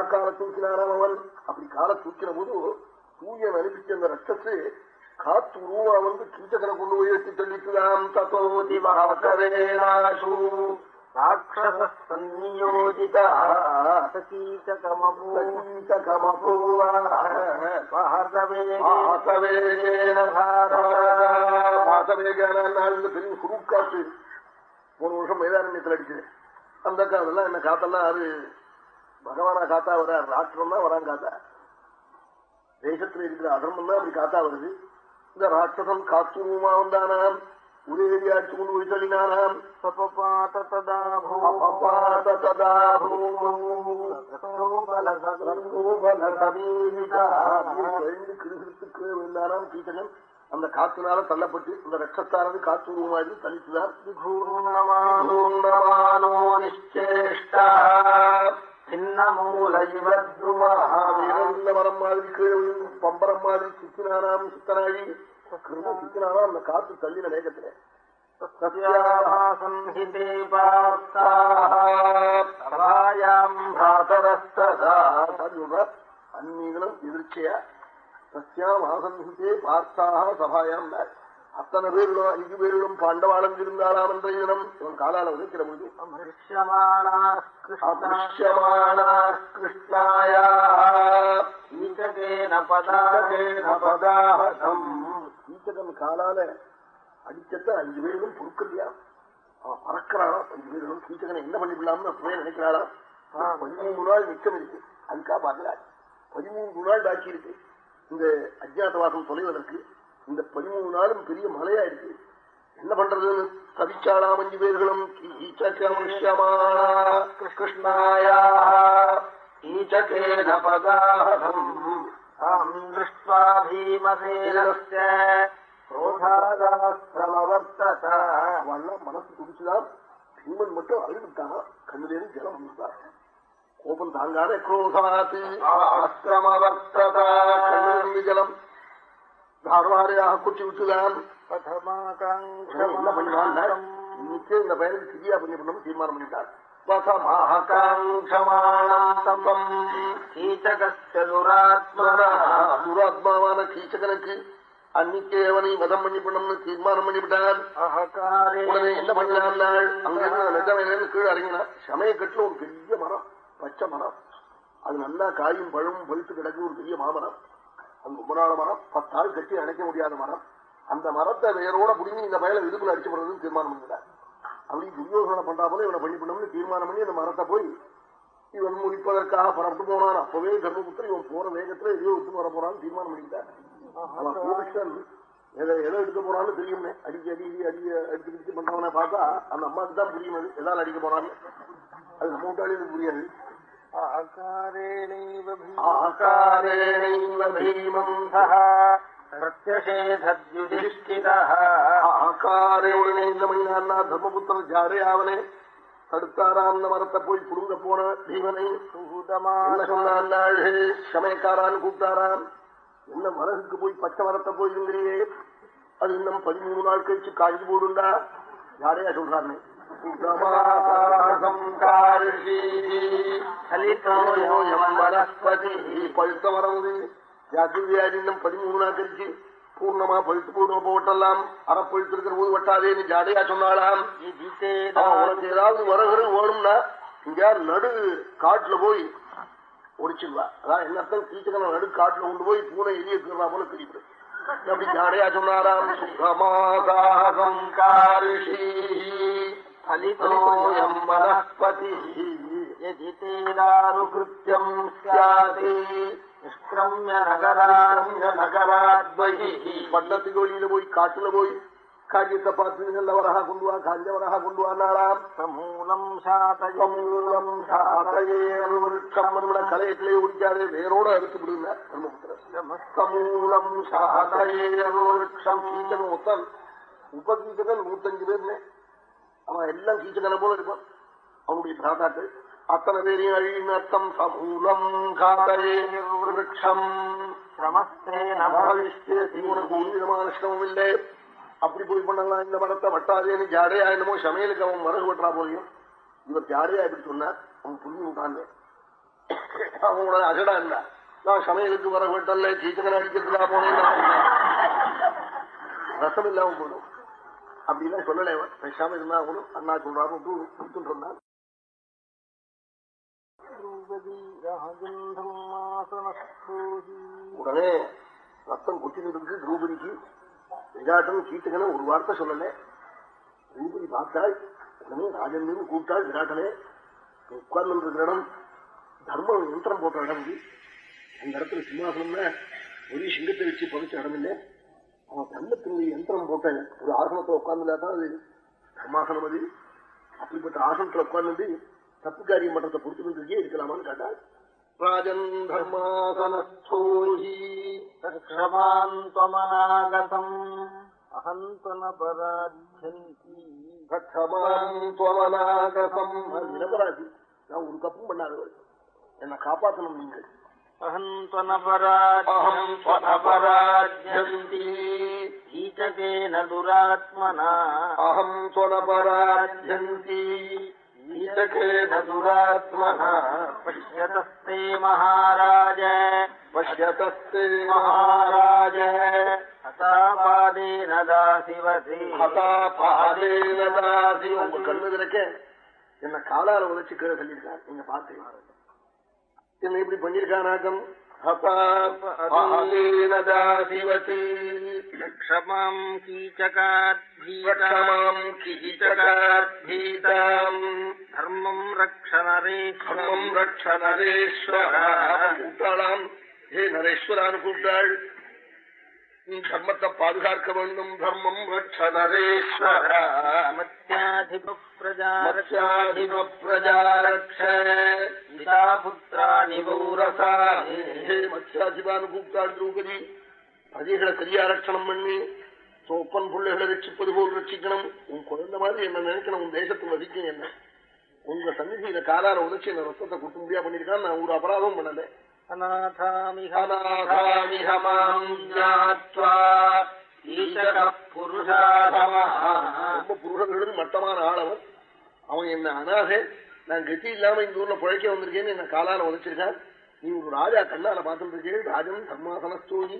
கால தூக்கினாராம் அவன்? அப்படி கால தூக்கின போது சூரியன் அனுப்பிச்ச அந்த ரத்தத்து காத்து உருவா வந்து கீச்சகனை கொண்டு போய் எடுத்து தள்ளிக்கலாம் வாசவேனாசு ராட்சசன்னியோஜிதः பெரிய சுருக்காத்து மூணு வருஷம் வேதாரண்யத்தில் அடிச்சது அந்த காலெல்லாம் என்ன காத்தெல்லாம் அது பகவானா காத்தா வர ராஷ்டிரம் தான் வரான் காத்தா. தேசத்துல இருக்கிற அதர்மம் தான் அப்படி காத்தா வருது. இந்த ராட்சசம் காத்துருமா வந்தானாம் ஒரே அடிச்சு கொண்டு போய் தள்ளினானாம் சபபாத ததா அபபாத ததா கிருகிருத்துக்கு வந்தானாம் கீட்டகன் அந்த காத்துனால தள்ளப்பட்டு அந்த ரட்சத்தானது காத்து சின்னமூல வீரந்த மரம் மாதிரி கீழே பம்பரம் மாதிரி சிக்கினானாம் சித்தனாகி கிரும சிக்கினானாம் அந்த காத்து தள்ளின பிராதரஸ்ததா அந்நீகளும் எதிர்ச்சியா? சத்தியாம் ஆசன்ஹிதே பார்த்தாக சபாயாம் அத்தனை பேர்களும் அஞ்சு பேர்களும் பாண்டவாளம் இருந்தாளாம் என்ற தினம் இவன் காலால உதைக்கிற போது அமிருஷ்யமாணாः கிருஷ்ணாயா ஈகேன பதாஹதம் ஈச்சகன் காலால அடிச்சத்த அஞ்சு பேர்களும் பொறுக்கலையா? அவன் பறக்கிறானா அஞ்சு பேர்களும் கீச்சகனை என்ன பண்ணிவிடலாம்னு அப்படியே நினைக்கிறாளா பதிமூணு நாள் மிச்சம் இருக்கு. அதுக்காக பாக்குறாள் பதிமூன்று நாள் பாக்கி இருக்கு. இந்த அஜாத்தவாசம் தொலைவதற்கு இந்த பதிமூணு நாளும் பெரிய மலையாயிடுச்சு என்ன பண்றதுன்னு தவிச்சாளாம் அஞ்சு பேர்களும் கிருஷ்ணாயா மனசு துடிச்சுதான் பீமன் மட்டும் அழுதுட்டான் கண்ணிலேருந்து ஜலம் வந்துட்டான் கோபம் தாங்காத குரோதாத்து ஆசிரமவர்த்ததா கண்ணிலிருந்து ஜலம் தார்வாரையாக குச்சி விட்டுதான் என்ன பண்ணுவான் இன்னைக்கே இந்த பையனுக்கு சிரியா பண்ணி பண்ணணும் தீர்மானம் பண்ணிட்டார். துராத்மாவான கீச்சகனுக்கு அன்னைக்கே அவனை வதம் பண்ணி பண்ணணும்னு தீர்மானம் பண்ணிவிட்டான் உடனே என்ன பண்ணான் அங்கிருந்து நெட்டமையிலேருந்து கீழே இறங்கினான் சமயக்கட்டுல ஒரு பெரிய மரம் பச்சை மரம். அது நல்லா காயும் பழமும் பழுத்து கிடக்கு ஒரு பெரிய மாமரம். அது ரொம்ப நாள மரம் பத்தாள் கட்டி அணைக்க முடியாத மரம். அந்த மரத்தை வேரோட புடிங்கி இந்த பயல விடுப்புல அடிச்சு போடுறதுன்னு தீர்மானம் பண்ணிட்டார். அப்படி துரியோசனை பண்றா போல இவனை பண்ணி பண்ணணும்னு தீர்மானம் பண்ணி அந்த மரத்தை போய் இவன் முடிப்பதற்காக புறப்பட்டு போனான். அப்பவே தர்மபுத்திர இவன் போற வேகத்துல எதையோ விட்டு வர போறான்னு தீர்மானம் பண்ணிட்டார் எதை எதை எடுக்க போறான்னு தெரியுமே அடிக்க அடி அடி அடிச்சு பிடிச்சு பண்றவனை பார்த்தா அந்த அம்மாவுக்கு தான் புரியும் அது. எதால் அடிக்க போறான்னு. அது நம்ம விட்டாலும் புரியாது. ஆகாரேணைவ ஆகாரேணைவ பீமம் சஹ பிரத்யஷேதத்யுதிஷ்டிரः ஆகாரே உடனே இந்த மணியான்னா தர்மபுத்திரன் ஜாரே அவனே தடுத்தாராம் மரத்தை போய் புடுங்க போன பீமனை சமயக்காரான்னு கூப்பிட்டாராம் என்ன மரகுக்கு போய் பச்சை மரத்தை போய் அது இன்னும் பதிமூணு நாள் கழிச்சு காய்ச்சி போடுண்டா யாரையா சொல்றாங்க பழுத்த மரம் ஜாக்கிரதையாடி இன்னும் பூர்ணமா பழுத்து போடுவோம் போட்டெல்லாம் அறப்பழுத்து இருக்கிற போது வட்டாதேன்னு ஜாடையா சொன்னாலாம் உனக்கு ஏதாவது வரகுறு வேணும்னா இங்க நடு காட்டுல போய் ஒடிச்சிருவா அதான் என்ன அர்த்தம் கீச்சகன நடு காட்டுல கொண்டு போய் பூனை எரிய இருக்கிறா போல தெரியுது அப்படி ஜாடையா சொன்னாராம் சுகமாதாகம் காரிஷி फलितोऽयम्बलःपतिरुकृत्यम् स्याति നിഷ്ക്രമ്യ നഗരാമ്യ നഗരാദ്വൈ പണ്ടത്തിന്റെ ഒളിയിൽ പോയി കാട്ടിൽ പോയി കാര്യത്തെ പാർട്ടി നിങ്ങളുടെ വരഹ കൊണ്ടുപോവാ കാലിന്റെ വരഹ കൊണ്ടുപോകാനാളാം സമൂലം സമൂലം വൃക്ഷം നമ്മുടെ കലയത്തിലെ ഓടിക്കാതെ വേരോടെ അടുത്ത് വിടുന്ന സമൂലം വൃക്ഷം കീറ്റൻ മൊത്തം മുപ്പത് കീറ്റൻ നൂറ്റഞ്ച് പേരിനെ அவன் எல்லாம் கீச்சக்கலை போல இருப்பான் அவனுடைய தாத்தாக்கள் அத்தனை பேரையும் அழிநத்தம் சமூலம் காதலே நிர்வருஷம். உனக்கு ஒரு விதமான சிரமம் இல்லை. அப்படி போய் பண்ணலாம் இந்த மரத்தை வட்டாதேன்னு ஜாடையா என்னமோ சமையலுக்கு அவன் மரகு வட்டா போலையும். இவர் ஜாடையா இப்படி சொன்னார் அவன் புரிஞ்சு விட்டான் அவனோட அகடா இருந்தா நான் சமையலுக்கு வர வேட்டல்ல கீச்சக்கனை அடிக்கிறதுக்காக போனேன் ரசம் இல்லாம போடும் அப்படிலாம் சொல்லலை பேசாம இருந்தா கூட அண்ணா சொல்றாரு சொன்னார். உடனே ரத்தம் கொட்டிட்டு திரௌபதிக்கு. விராட்டம் கீட்டுக்கன ஒரு வார்த்தை சொல்லல. திரௌபதி பார்த்தாள் உடனே ராஜன் கூப்பிட்டாள் விராட்டனே உட்கார்ந்து இருக்கிற இடம் தர்மம் யந்திரம் போட்ட இடம் அந்த இடத்துல சிம்மாசனம்னா ஒரே சிங்கத்தை வச்சு புதைச்ச இடம் இல்லை அவன் தர்மத்தினுடைய யந்திரம் போட்ட ஒரு ஆசனத்துல உட்கார்ந்துலா தான் அது தர்மாசனம் அது அப்படிப்பட்ட ஆசனத்துல உட்கார்ந்து தப்பு காரியம் பண்றதை பொறுத்துக்கிட்டே இருக்கலாமான்னு கேட்டாள் ராஜன் தர்மாசனஸ்தோஹி ரக்ஷமாந்தமனாகதம் அகந்தன பராஜந்தி நிரபராதி நான் ஒரு தப்பும் பண்ணாதவள் என்னை காப்பாற்றணும் நீங்கள் அகந்தன பராஜந்தி ஈச்சகேன துராத்மனா அகம் ஸ்வனபராஜந்தி துராத்மனா பஷ்யதஸ்தே மகாராஜ பஷ்யதஸ்தே மகாராஜ ஹதாபாதேன தாசிவதே ஹதாபாதேனதாசி உங்க கண்ணு திறக்க என்ன காலால உதச்சு கீழே சொல்லியிருக்கார் நீங்க பார்த்து என்ன இப்படி பண்ணிருக்கானாக்கம் க்ஷமாம் கீச்சகாத்பீதாம் தர்மம் ரக்ஷணரே தர்மம் ரக்ஷ நரேஸ்வரா கூப்பிட்டாளாம். ஹே நரேஸ்வரான்னு கூப்பிட்டாள். நீ தர்மத்தை பாதுகாக்க வேண்டும். தர்மம் ரக்ஷ நரேஸ்வரா மத்யாதிப பிரஜா மத்யாதிப பிரஜாரக்ஷ பிதா புத்திராணி பௌரசா ஹே மத்யாதிபான்னு கூப்பிட்டாள் திரௌபதி பிரஜைகளை சரியா ரட்சணம் பண்ணி சோப்பன் பிள்ளைகளை ரட்சிப்பது போல் ரட்சிக்கணும். உன் குழந்தை மாதிரி என்ன நினைக்கணும்? உன் தேசத்தை மதிக்கும் என்ன? உங்க சந்நிதியில காலார உதச்சி என்ன ரத்தத்தை குட்டு முடியா பண்ணிருக்கான் நான் ஒரு அபராதம் பண்ணல. அநாதாமிக அநாதாமிஹ மாம் ரொம்ப புருஷர்களும் மட்டமான ஆளவன் அவன் என்ன அனாதை நான் கட்டி இல்லாம இந்த ஊர்ல பிழைக்க வந்திருக்கேன்னு என்ன காலால உதச்சிருக்கான் நீ ஒரு ராஜா கண்ணால பார்த்துட்டு இருக்கேன் ராஜன் தர்மாசனஸ்தோகி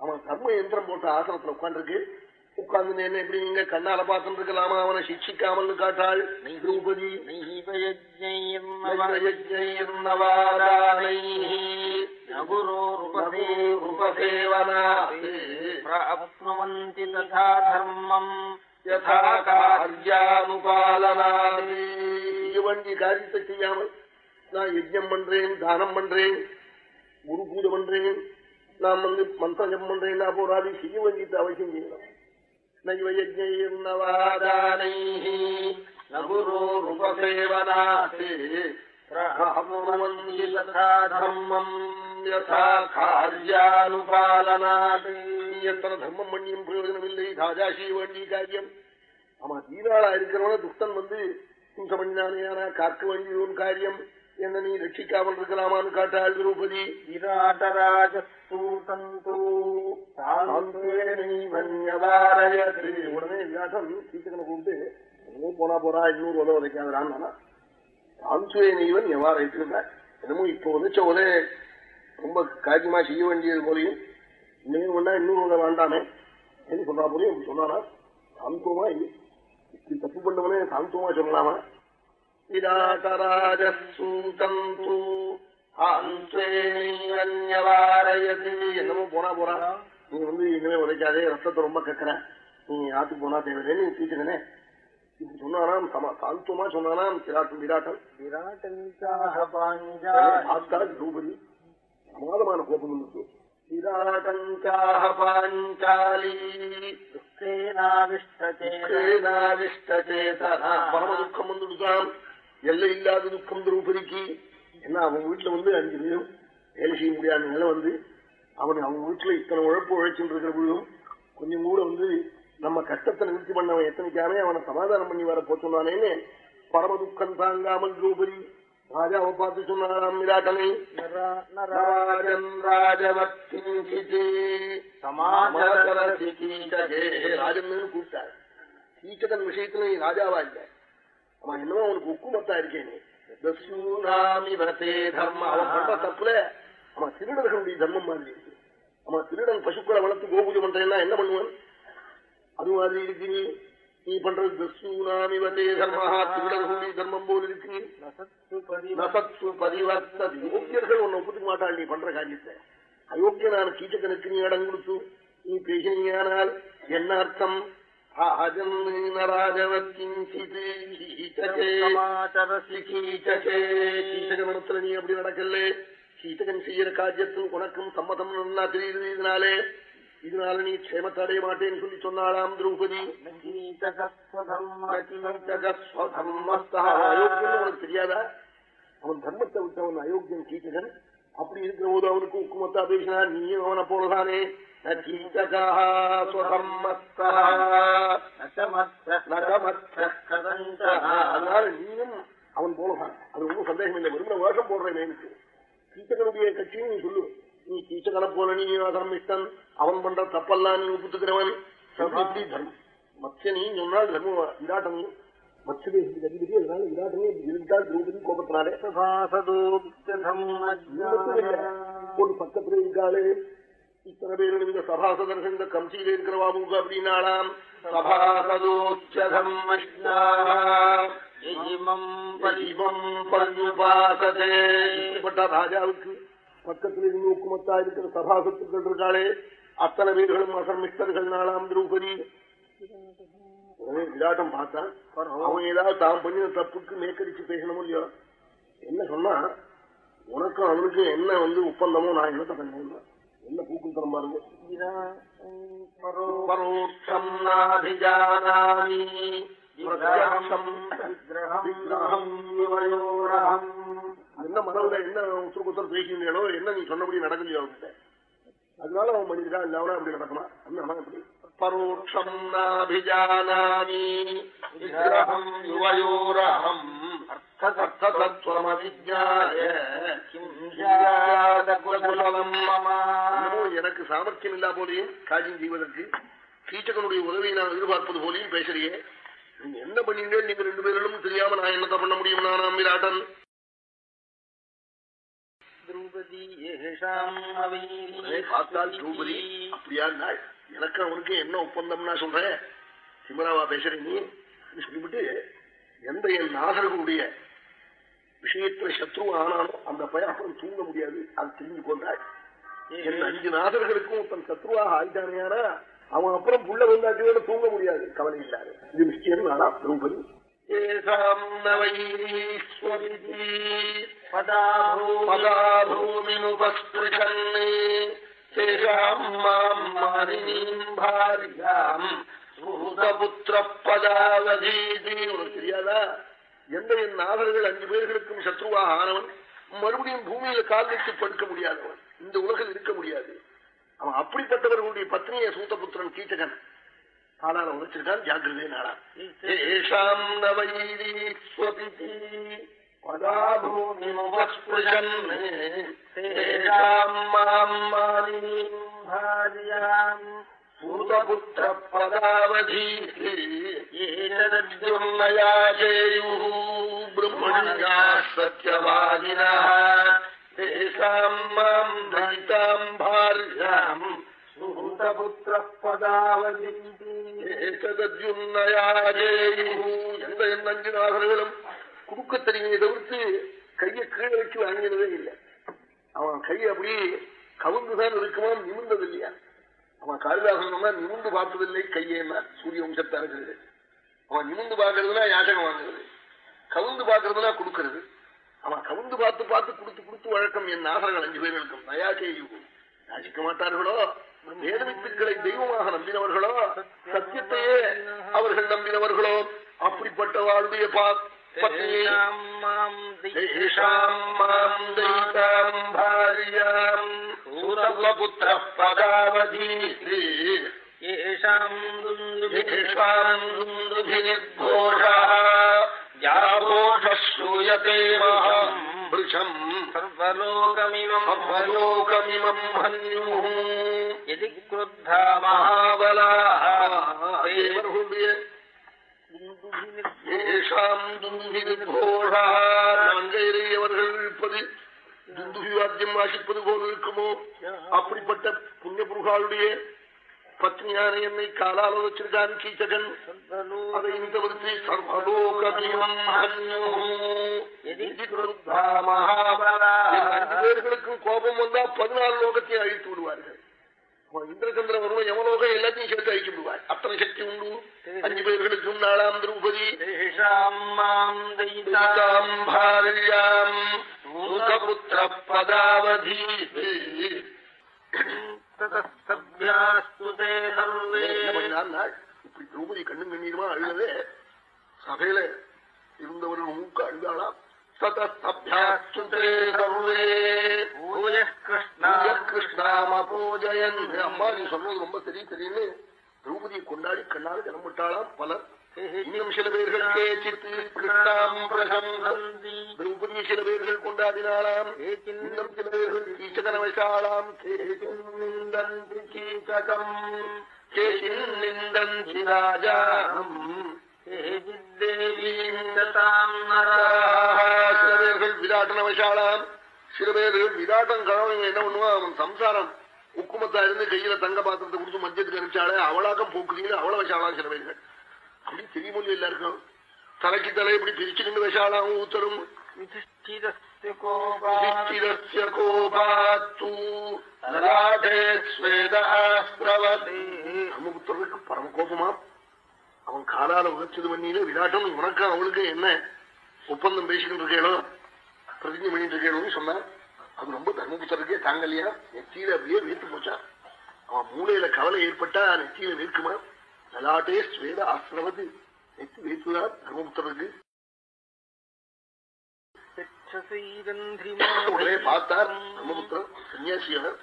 அவன் தர்ம யந்திரம் போட்ட ஆசனத்துல உட்காந்துருக்கு உட்கார்ந்து எப்படி நீங்க கண்ணால பார்த்துட்டு இருக்கலாமா அவனை சிக்ஷிக்காமல் காட்டாள். நிரூபதி காரியத்தை செய்யாமல் நான் யஜ்யம் பண்றேன் தானம் பண்றேன் குரு பூஜை பண்றேன் நான் வந்து மந்திரம் ஜம் பண்றேன்னா போராடி செய்ய வேண்டியது அவசியம் செய்யலாம் நைவயஜ்ஞைர்னவாதானை நபுரோருபசேவனாசே பிரகமவந்தி ததா தர்மம் யதா காரியானுபாலனாத் எத்தனை தர்மம் பண்ணியும் பிரயோஜனமில்லை ராஜாஷி வேண்டிய காரியம் ஆமா தீராளா இருக்கிறவன துஷ்டன் வந்து ஹிம்சம் பண்ணினானேனா காக்க வேண்டிய காரியம் என்ன நீ ரட்சிக்காமல் இருக்கலாமான்னு காட்டாள் திரௌபதி. விராட்டராஜ உடனே விராட்டம் சீத்தகனை கூப்பிட்டு எங்கோ போனா போறா இன்னொரு உதவ உதைக்காதான்னா சாந்துவே நீவன் எவ்வாறு வைத்திருந்தார்? என்னமோ இப்போ உதைச்ச உதய ரொம்ப காரியமா செய்ய வேண்டியது போலையும் இன்னும் ஒன்னா இன்னொரு உதவ வேண்டாமே. என்ன சொல்றா போலையும் அப்படி சொன்னானா சாந்தோமா இப்படி தப்பு பண்ணவனே சாந்தோமா சொல்லலாமா? விராட்டராஜூதந்து என்னமோ போனா போறா. நீ வந்து எதுவுமே உழைக்காதே ரத்தத்தை ரொம்ப கேட்கற நீ ஆத்துக்கு போனா தேவையில்லை நீ தீச்சுக்கனே இப்படி சொன்னானாம் சம சாந்தமா சொன்னானாம் விராட்டம் விராட்டம். விராட்டம் திரௌபதி சமாதமான கோபம் வந்துச்சு. பரம துக்கம் வந்துடுதான் எல்லை இல்லாத துக்கம் திரௌபதிக்கு. என்ன அவன் வீட்டுல வந்து அஞ்சு பேரும் வேலை செய்ய முடியாத நிலை வந்து அவன் அவன் வீட்டுல இத்தனை உழைப்பு உழைச்சுட்டு இருக்கிற பொழுதும் கொஞ்சம் கூட வந்து நம்ம கஷ்டத்தை நிறுத்தி பண்ணவன் எத்தனைக்காமே அவனை சமாதானம் பண்ணி வர போச்சுனானேன்னு பரம துக்கம் தாங்காமல் திரௌபதி ராஜாவை பார்த்து சொன்னாராம் விராட்டனை ராஜன் கூப்பிட்டார். கீச்சகன் விஷயத்துல ராஜாவா இல்ல. அவன் என்னமோ அவனுக்கு உக்குமத்தா இருக்கேனே. தப்புல ஆமா திருடர்களுடைய தர்மம் மாதிரி இருக்கு. ஆமா திருடன் பசுக்களை வளர்த்து கோபூஜை பண்றேன்னா என்ன பண்ணுவான்? அது மாதிரி இருக்கு நீ. நீ பண்றது தஸ்யூனாமி வந்தே தர்மஹா திருடர்களுடைய தர்மம் போல் இருக்கு நசத்து பரிவர்த்தது யோக்கியர்கள் உன்னை ஒப்புத்துக்க மாட்டாள் நீ பண்ற காரியத்தை. அயோக்கியனான கீச்சக்கனுக்கு நீ இடம் கொடுத்து நீ பேசினீயானால் என்ன அர்த்தம்? கீச்சகமனத்துல நீ அப்படி நடக்கல கீச்சகன் செய்யற காரியத்தில் உனக்கும் சம்மதம் நல்லா தெரியுது இதனாலே। இதனால நீ க்ஷேமத்தை அடைய மாட்டேன்னு சொல்லி சொன்னாலாம் திரௌபதி. உனக்கு தெரியாதா? அவன் தர்மத்தை விட்டவன் அயோக்கியன் கீச்சகன். அப்படி இருக்கிற போது அவனுக்கு உக்குமத்தா பேசினா நீயும் அவனை போலதானே? அதனால நீயும் அவன் போலதான். அது ஒன்றும் சந்தேகம் இல்லை. வெறும் வேஷம் போடுறேன் எனக்கு. கீச்சகனுடைய கட்சியும் நீ சொல்லு. நீ கீச்சகனை போல நீ அதர்மிஷ்டன் அவன் பண்ற தப்பெல்லாம் நீ ஒப்புத்துக்கிறவன். இப்படி தர்மம். மத்திய நீ சொன்னால் தர்ம விராட்டம் மத்ஸ்யதேசத்துக்கு அதிபதி அதனால இருந்தால் திரௌபதி கோபத்தினாலே. ஒரு பக்கத்துல இருக்காளே. இத்தனை பேரும் இந்த சபாசதர்கள் இந்த கம்சியில இருக்கிறவாமுக அப்படின்னாலாம் சபாசதோச்சதம் இப்படிப்பட்ட ராஜாவுக்கு பக்கத்தில் இருந்து உக்குமத்தா இருக்கிற சபாசத்துக்கள் இருக்காளே. அத்தனை பேர்களும் அசர்மிஷ்டர்கள் நாளாம் திரௌபதி. விராட்டம் பார்த்தான். அவன் ஏதாவது தான் பண்ணின தப்புக்கு மேக்கடிச்சு பேசணும் இல்லையோ? என்ன சொன்னா? உனக்கும் அவனுக்கு என்ன வந்து ஒப்பந்தமோ? நான் என்னத்த பண்ணேன் என்ன பூக்கும் தரம் பாருங்க பரோட்சம் நாபிஜானாமி என்ன மனவுல என்ன உத்தரகுத்தர் பேசினோ என்ன நீ சொன்னபடி நடக்கலையோ அவன்கிட்ட? அதனால அவன் பண்ணிருக்கான் இல்லாம அப்படி நடக்கணும் அந்த அப்படி பரோட்சம் நாபிஜானாமி விக்கிரகம் யுவயோரகம் எனக்கு சாமர்த்தியம் இல்லா போலையும் காரியம் செய்வதற்கு கீச்சகனுடைய உதவியை நான் எதிர்பார்ப்பது போலையும் பேசுறியே நீங்க என்ன பண்ணீங்க நீங்க ரெண்டு பேரும் தெரியாம நான் என்னத்த பண்ண முடியும் நானாம் விராட்டன் திரௌபதி அப்படியா நாள் எனக்கு அவனுக்கு என்ன ஒப்பந்தம்னா சொல்றேன் சிமராவா பேசுறேன் நீ? சொல்லிவிட்டு எந்த என் நாகர்களுடைய விஷயத்துல சத்ரு ஆனாலும் அந்த பையன் அப்புறம் தூங்க முடியாது. அது தெரிஞ்சு கொண்டாள் என் அஞ்சு நாதர்களுக்கும் தன் சத்ருவாக ஆயிட்டானேயானா அவன் அப்புறம் புள்ள வந்தாட்டியோட தூங்க முடியாது. கவலை இல்லாது. இது நிச்சயம் நாளா திரௌபதி. தெரியாதா? எந்த என் நாதர்கள் அஞ்சு பேர்களுக்கும் சத்ருவாக ஆனவன் மறுபடியும் பூமியில கால் வச்சு படுக்க முடியாதவன். இந்த உலகில் இருக்க முடியாது. அவன் அப்படிப்பட்டவர்களுடைய பத்னிய சூத்தபுத்திரன் கீச்சகன். காலால உரைச்சிருக்கான் ஜாகிரதே நாளா. ஏஷாம் பூதபுத்திர பதாவதீர்ணயாஜேயு பிரம்மணியா சத்யவாதின தேசாம் மாம் தயிதாம் பாரியாம் சூதபுத்திர பதாவதீர்ணயாஜேயு எந்த எந்த அஞ்சு நாகர்களும் குடுக்க தெரியுமே தவிர்த்து கையை கீழே வச்சு வாங்கினதே இல்லை அவன் கையை அப்படி கவுந்துதான் இருக்குமாம் நிமிர்ந்தது இல்லையா அவன் காளிதாசன் நிமிந்து பார்த்ததில்லை கையேன்னா சூரிய வம்சத்தை இருக்கிறது அவன் நிமிந்து பார்க்கறதுனா யாசகம் வாங்குறது. கவுந்து பார்க்கறதுனா கொடுக்கறது. அவன் கவுந்து பார்த்து பார்த்து கொடுத்து கொடுத்து வழக்கம் என் நாகர்கள் அஞ்சு பேர் இருக்கும் நயாசேயு யாசிக்க மாட்டார்களோ? வேதவித்துக்களை தெய்வமாக நம்பினவர்களோ? சத்தியத்தையே அவர்கள் நம்பினவர்களோ? सूतपुत्रः पदावधी येषाम् दुन्दुभिषाम् दुन्दुभिर्घोषः जाघोषः श्रूयते महम् वृषम् सर्वलोकमिमम् हन्युः यदि क्रुद्धा महाबलाः நான்கையவர்கள் இருப்பது துந்துவிவாத்தியம் வாசிப்பது போல இருக்குமோ அப்படிப்பட்ட புண்ணிய புருஷாளுடைய பத்னியான என்னை காலால வச்சிருக்கான் கீச்சகன். அதை இந்த விருத்தி சர்வலோகமீமம் அஞ்சு பேர்களுக்கும் கோபம் வந்தா பதினாலு லோகத்தையும் அழித்து விடுவார்கள். இந்திரச்சந்திர வருவம் யமலோகம் எல்லாத்தையும் சேர்த்து அழிச்சு விடுவார். அத்தனை சக்தி உண்டு. அஞ்சு பேர்களுக்கும் நாளாம் திரௌபதி. பதாவதி இப்படி திரௌபதி கண்ணும் கண்ணீருமா அழுதவே சபையில இருந்தவர்கள் மூக்க அழுதாளாம். அம்மா நீ சொன்னது ரொம்ப சரி தெரியுன்னு திரௌபதியை கொண்டாடி கண்ணால ஜனமிட்டாளாம் பலர். இன்னும் சில பேர்கள் கேச்சித்து கிருஷ்ணாம் பிரசந்தி திரௌபதியை சில பேர்கள் கொண்டாடினாளாம். இன்னும் சில பேர்கள் கீச்சகன கீச்சகம் கேசின் நிந்தந்தி ராஜாம் சில பேர்கள் விராட்டன வசாளாம் சில பேர்கள் விராட்டம் கழவன் என்ன பண்ணுவா அவன் சம்சாரம் உக்குமத்தா இருந்து கையில தங்க பாத்திரத்தை கொடுத்து மஞ்சத்துக்கு அனுப்பிச்சாலே அவளாக்கம் போக்குறீங்களா அவள வசாளாம் சில பேர்கள் அப்படி தெரியுமோ எல்லாருக்கும்? தலைக்கு தலை இப்படி பிரிச்சு நின்று வசாளாம் ஊத்தரும். பிரம்மபுத்தருக்கு பரம கோபமா? அவன் காலால உழைச்சது பண்ணியில விராட்டம் உனக்கும் அவளுக்கு என்ன? ஒப்பந்தம் பேசிக்கிட்டு இருக்கேளோ? பிரதிஜை பண்ணிட்டு இருக்கேளோன்னு சொன்னான். அது ரொம்ப தர்மபுத்தருக்கே தாங்கலையா? நெத்தியில அப்படியே வீட்டு போச்சா அவன் மூளையில கவலை ஏற்பட்டா நெத்தியில வீர்க்குமா லலாட்டே ஸ்வேத ஆசிரமது நெத்தி வீட்டுதான் தர்மபுத்தருக்கு உடனே பார்த்தார் தர்மபுத்திரன் சன்னியாசியார்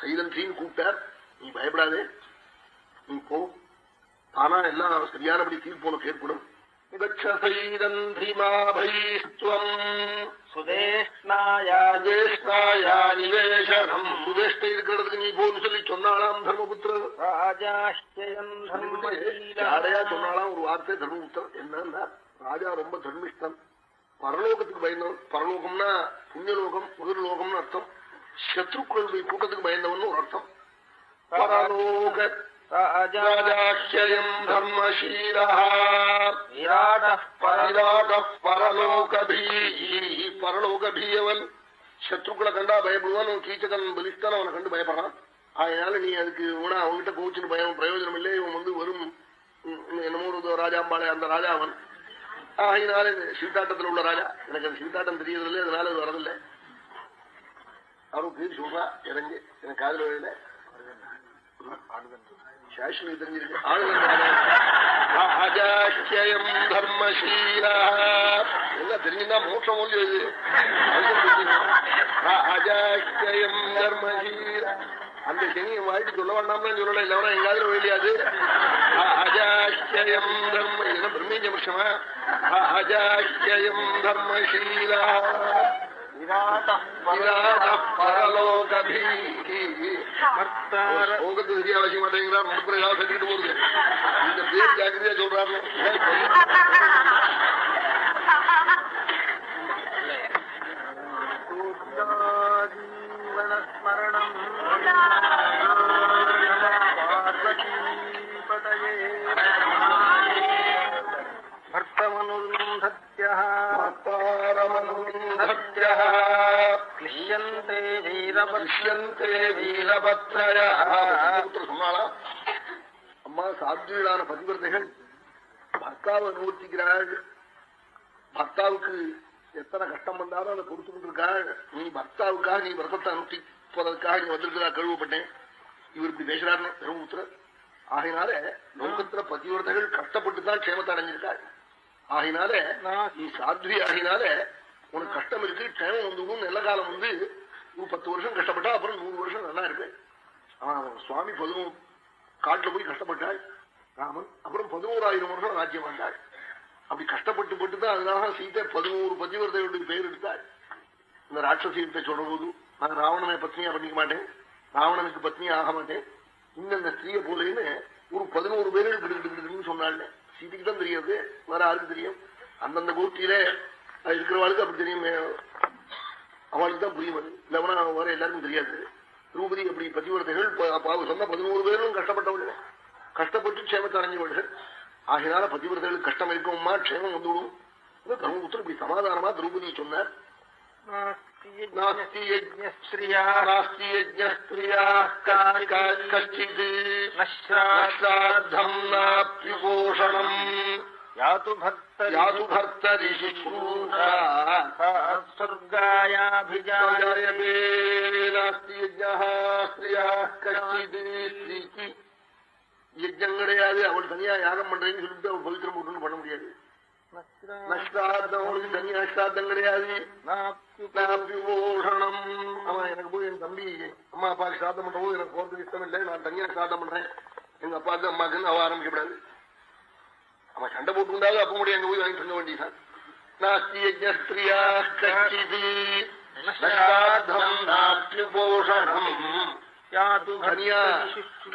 சைலன்றின்னு கூப்பிட்டார். நீ பயப்படாதே. நீ போ. தானா எல்லாம் சரியானபடி தீர்ப்போன ஏற்படும் இருக்கிறதுக்கு நீ போன்னு சொல்லி சொன்னாலாம் தர்மபுத்திரர் யாரையா சொன்னாலாம் ஒரு வார்த்தை தர்மபுத்திரர் என்னன்னா ராஜா ரொம்ப தர்மிஷ்டம் பரலோகத்துக்கு பயந்தவன். பரலோகம்னா புண்ணியலோகம் முதலோகம்னு அர்த்தம். சத்ருக்களுடைய கூட்டத்துக்கு பயந்தவன் ஒரு அர்த்தம். பரலோக ராஜாக்கியம் தர்மசீல பரலோகபீ பரலோகபீயவன் சத்ருக்களை கண்டா பயப்படுவான் கீச்சகன் பலிஷ்டன் அவனை கண்டு பயப்படுறான். அதனால நீ அதுக்கு உனா அவன்கிட்ட கோச்சுன்னு பயம் பிரயோஜனம் இல்லை இவன் வந்து வரும் என்னமோ ஒரு ராஜாம்பாளை அந்த ராஜா அவன். ஆகினால சீட்டாட்டத்தில் உள்ள ராஜா. எனக்கு அந்த சீட்டாட்டம் தெரியறதில்லை அதனால அது வரதில்லை. அவரும் பேர் சொல்றா இறங்கி. எனக்கு காதல் வழியில சாஸ்திரம் தெரிஞ்சிருக்கு ஆளுநர் தர்மசீலா எல்லாம் தெரிஞ்சுதான் மோட்சம் ஒன்று இது அஜாக்கியம் தர்மசீலா அந்த சனியை வாழ்த்து சொல்ல வேண்டாம்னு சொல்லல. இல்லவனா எங்காவது வெளியாது அஜாக்கியம் தர்ம என்ன பிரம்மேஜ வருஷமா அஜாக்கியம் தர்மசீலா லோகத்து சரியா வசிக்க மாட்டேங்கிறார் முடுப்புற ஏதாவது கட்டிட்டு போகுது இந்த பேர் ஜாக்கிரதையா சொல்றாரு சொன்னாளா அம்மா சாத்வீடான பதிவிரதைகள் பர்த்தாவை அனுபவிக்கிறாள் பர்த்தாவுக்கு எத்தனை கஷ்டம் வந்தாலும் அதை கொடுத்துட்டு இருக்காள் நீ பர்த்தாவுக்காக நீ விரதத்தை அனுஷ்டிப்பதற்காக நீ வந்திருக்கிறா கழுவப்பட்டேன் இவர் இப்படி பேசுறாருன்னு தர்மபுத்திரர். ஆகினால லோகத்துல பதிவிரதைகள் கஷ்டப்பட்டு தான் க்ஷேமத்தை அடைஞ்சிருக்காள். ஆகினால நீ சாத்வி. ஆகினால உனக்கு கஷ்டம் இருக்கு டைம் வந்துடும் நல்ல காலம் வந்து ஒரு பத்து வருஷம் கஷ்டப்பட்டா அப்புறம் நூறு வருஷம் நல்லா இருக்கு. அவன் சுவாமி பதினோரு காட்டுல போய் கஷ்டப்பட்டாள் ராமன் அப்புறம் பதினோராயிரம் வருஷம் ராஜ்யம் வந்தாள் அப்படி கஷ்டப்பட்டு பட்டு தான் அதனால சீதை பதினோரு பதிவர்த்தையுடைய பெயர் எடுத்தாள் இந்த ராட்சசீத்தை சொல்ற போது நான் ராவணனை பத்னியா பண்ணிக்க மாட்டேன். ராவணனுக்கு பத்னியா ஆக மாட்டேன். இந்த ஸ்திரீய போலேன்னு ஒரு பதினோரு பேர்கள் கிடுக்கிட்டு சொன்னாள் சீதைக்கு தான் தெரியாது வேற யாருக்கு தெரியும்? அந்தந்த கோஷ்டியில இருக்கிறவாளுக்கு அப்படி தெரியும் அவளுக்கு தான் புரியும் அது இல்லவனா வர எல்லாருக்கும் தெரியாது திரௌபதி அப்படி பதிவிரதைகள் சொன்ன பதினோரு பேரும் கஷ்டப்பட்டவர்கள் கஷ்டப்பட்டு க்ஷேமத்தை அடைஞ்சவர்கள் ஆகினால பதிவிரதைகளுக்கு கஷ்டம் இருக்கவுமா க்ஷேமம் வந்துவிடும் தர்மபுத்திரன் இப்படி சமாதானமா திரௌபதி சொன்னார் கச்சித் நஷ்டாத்தம் நாப்யுபோஷணம் யாத்து ஸ்வர்காயாபிஜாயதே யஜ்ஞம் கிடையாது அவள் தனியா யாகம் பண்றேன்னு சொல்லிட்டு அவள் பவித்திரம் போட்டு பண்ண முடியாது அவளுக்கு தனியா நஷ்டாத்தம் கிடையாது அவன் எனக்கு போய் என் தம்பி அம்மா அப்பாவுக்கு சாதம் பண்ற போது எனக்கு போறதுக்கு இஷ்டம் இல்லை நான் தனியா சாதம் பண்றேன் எங்க அப்பாவுக்கு அம்மாக்குன்னு அவ ஆரம்பிக்கப்படாது அவன் சண்டை போட்டு உண்டாது அப்ப முடியும் அங்க போய் வாங்கி தங்க வேண்டியதான் நாஸ்தி யஜ்ஞஸ்திரியா கச்சித். நாப்யுபோஷணம் தனியா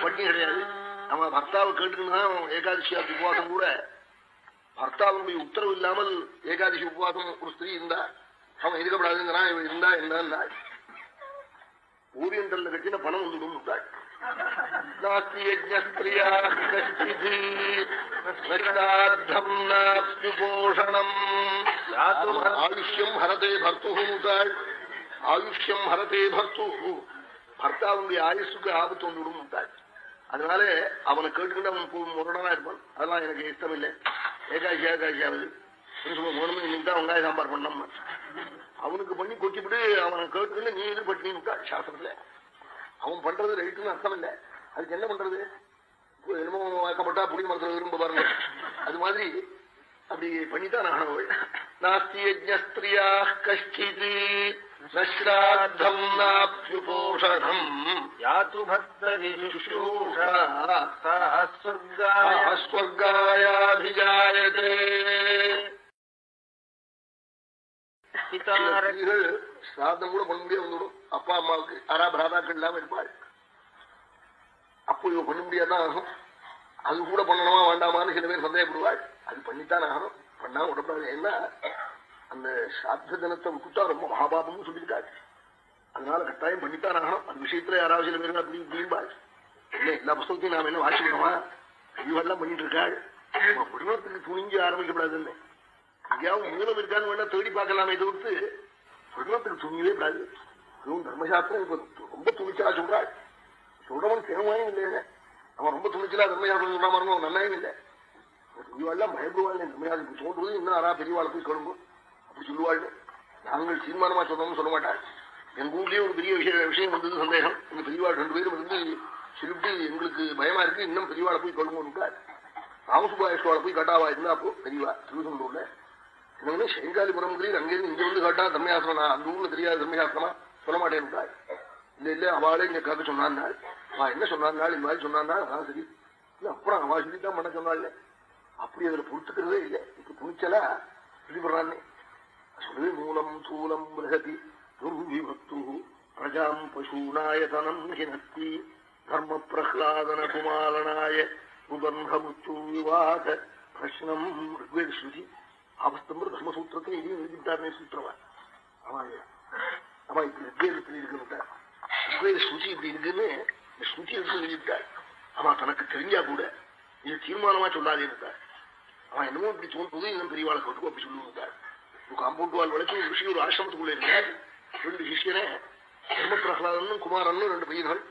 வட்டி கிடையாது. அவன் பர்த்தாவை கேட்டுக்கிட்டு ஏகாதசி உபவாசம் கூட. பர்த்தாவுடைய உத்தரவு இல்லாமல் ஏகாதசி உபவாசம் ஒரு ஸ்திரீ இருந்தா அவன் இருக்கப்படாதுங்கிறான் இவன் இருந்தா என்ன ஓரியண்டல்ல கட்டின பணம் வந்துடும் விட்டாள் ஆயுஷ்யம் ஹரதே பர்த்து விட்டாள் ஆயுஷ்யம் ஹரதே பர்த்து பர்த்தாவுடைய ஆயுஷுக்கு ஆபத்து வந்து விடும் விட்டாள் அதனால அவனை கேட்டுக்கிட்டு அவன் முரடனா இருப்பான். அதெல்லாம் எனக்கு இஷ்டம் இல்லை ஏகாசி ஏகாசியாவது மூணுமே இன்னைக்கு தான் வெங்காய சாம்பார் பண்ணோம். அவனுக்கு பண்ணி கொட்டிவிட்டு அவனை கேட்டுக்கிட்டு நீ இது பண்ணி விட்டா சாஸ்திரத்துல அவன் பண்றது ரைட்டுன்னு அர்த்தம் இல்லை. அதுக்கு என்ன பண்றது? என்னமோ வாக்கப்பட்டா புடி மரத்துல விரும்ப பாருங்க. அது மாதிரி அப்படி பண்ணித்தான் ஆனவள் நாஸ்தி யஜ்ஞஸ்திரியா கஷ்டித் நஸ்ராத்தம் நாப்யுபோஷணம் யாத்து பக்தரிஷூஷா ஸ்வர்காய ஸ்வர்காயாபிஜாயதே பிதார ஸ்திரீகள் சிராதம் கூட பண்ண முடியாது வந்துவிடும் அப்பா அம்மாவுக்கு அரா பிராதாக்கள் இல்லாம இருப்பாள். அப்போ இவ பண்ண முடியாதான் ஆகும்? அது கூட பண்ணணுமா வேண்டாமான்னு சில பேர் சந்தேகப்படுவாள். அது பண்ணித்தான் ஆகணும். பண்ணா விடப்படாது ஏன்னா அந்த சாத்த தினத்தை விட்டுட்டா ரொம்ப மகாபாபம்னு சொல்லியிருக்காரு அதனால கட்டாயம் பண்ணித்தான் ஆகணும். அந்த விஷயத்துல யாராவது சில பேர் அப்படி இப்படிம்பாள் இல்லை எல்லா புத்தகத்தையும் நாம என்ன வாசிக்கணுமா இவெல்லாம் பண்ணிட்டு இருக்காள். குடும்பத்துக்கு துணிஞ்சு ஆரம்பிக்கப்படாதுன்னு. எங்கேயாவது மூலம் இருக்கான்னு வேணா தேடி பார்க்கலாமே தவிர்த்து குடும்பத்துக்கு துணியவே கூடாது அதுவும் தர்மசாஸ்திரம் இப்ப ரொம்ப துணிச்சலா சொல்றாள். சொல்றவன் தேவையும் இல்லையே. அவன் ரொம்ப துணிச்சலா தர்மசாஸ்திரம் சொல்ற மாதிரி அவன் நல்லாயும் இல்லை. இவெல்லாம் பயப்படுவாள் தர்மசாஸ்திரம் தோன்றுவது இன்னும் ஆறா பெரியவாளை போய் கழும்பும் அப்படி சொல்லுவாள் நாங்கள் தீர்மானமா சொன்னோம்னு சொல்ல மாட்டாள். எங்க ஊர்லயே ஒரு பெரிய விஷயம் விஷயம் வந்தது சந்தேகம். எங்க பெரியவாள் ரெண்டு பேரும் வந்து சொல்லிட்டு எங்களுக்கு பயமா இருக்கு இன்னும் பெரியவாளை போய் கழும்புன்னு ராமசுபாயஸ்வாளை போய் கட்டாவா இருந்தா அப்போ பெரியவா திருவசூர்ல என்னன்னு செங்காலிபுரம் அங்கிருந்து இங்க வந்து கேட்டா தர்மயாசனம் அந்த ஊர்ல தெரியாது தர்மயாசனமா சொல்ல மாட்டேன் இல்ல இல்ல அவளே இங்க கேட்க சொன்னாள் அவ என்ன சொன்னாள் இந்த மாதிரி சொன்னாள் அதான் சரி. இல்ல அப்புறம் அவ சொல்லித்தான் பண்ண சொன்னாள் அப்படி அதுல பொறுத்துக்கிறதே இல்லை. இப்ப துணிச்சலா சொல்லிப்படுறான்னு சொல்லு மூலம் சூலம் பிரகதி துர்விபக்து பிரஜாம் பசூனாயதனம் ஹினத்தி தர்ம பிரஹ்லாதன குமாலனாய உபந்த முச்சு பிரஷ்னம் ரிக்வேத ஸ்ருதி. அவஸ்தம்பர் தர்மசூத்திரத்தை இதையும் எழுதிட்டார்னே சூத்திரவா அவன் அவன் இப்படி ரிக்வேதத்தில் இருக்குன்னு ரிக்வேத ஸ்ருதி இப்படி இருக்குன்னு ஸ்ருதி எடுத்து எழுதிட்டார் அவன் தனக்கு தெரிஞ்சா கூட இது தீர்மானமா சொல்லாதே இருந்தார் அவன் என்னமோ இப்படி தோன்றுவது இன்னும் பெரியவாளை கட்டுக்கும் அப்படி சொல்லுவார் ஒரு காம்பவுண்ட் வால் வழக்கு ஒரு விஷயம் ஒரு ஆசிரமத்துக்குள்ள இருந்தார் ரெண்டு சிஷியனே தர்ம பிரகலாதனும் குமாரனும் ரெண்டு பையன்கள்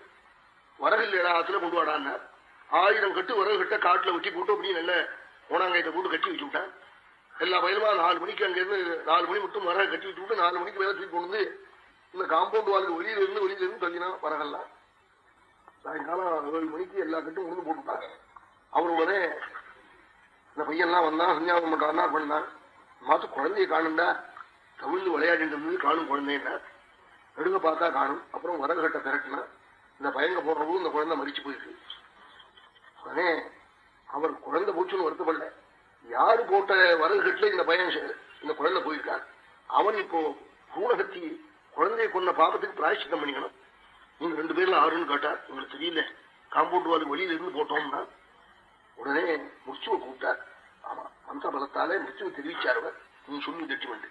வரகில் இடத்துல கொண்டு வாடான்னார் ஆயிரம் கட்டு வரகு கட்ட காட்டுல வெட்டி போட்டு அப்படி நல்ல ஓனாங்காயத்தை போட்டு கட்டி வச்சு விட்டான் எல்லா பயிலுமா நாலு மணிக்கு அங்கிருந்து நாலு மணி மட்டும் வரக கட்டி விட்டு விட்டு நாலு மணிக்கு மேல தூக்கி கொண்டு வந்து இந்த காம்பவுண்ட் வாளுக்கு வெளியில இருந்து வெளியில இருந்து தள்ளினா வரகல்லாம் சாயங்காலம் ஏழு மணிக்கு எல்லா கட்டும் உணர்ந்து போட்டுட்டாங்க. அவர் உடனே இந்த பையன்லாம் வந்தான் சன்னியாசம் பண்றான்னா பண்ணான் மாத்து குழந்தைய காணுண்டா தவிழ்ந்து விளையாடிட்டு இருந்தது காணும் குழந்தைன்னா. நடுங்க பார்த்தா காணும். அப்புறம் வரகட்டை திரட்டினா இந்த பயங்க போடுறவும் இந்த குழந்தை மறிச்சு போயிருக்கு உடனே அவர் குழந்தை போச்சுன்னு வருத்தப்படல. யாரு போட்ட வரகுகட்டுல இந்த பையன் இந்த குழந்தை போயிருக்கான் அவன் இப்போ பூனகத்தி குழந்தைய கொண்ட பாபத்துக்கு பிராயச்சித்தம் பண்ணிக்கணும். நீங்க ரெண்டு பேர்ல ஆறுன்னு கேட்டார் உங்களுக்கு தெரியல. காம்பவுண்ட் வாலுக்கு வெளியில இருந்து போட்டோம்னா உடனே முர்ச்சுவை கூப்பிட்டார் ஆமா மந்திர பலத்தாலே முர்ச்சுவை தெரிவிச்சார் அவர். நீ சொல்லி ஜட்ஜ்மெண்ட்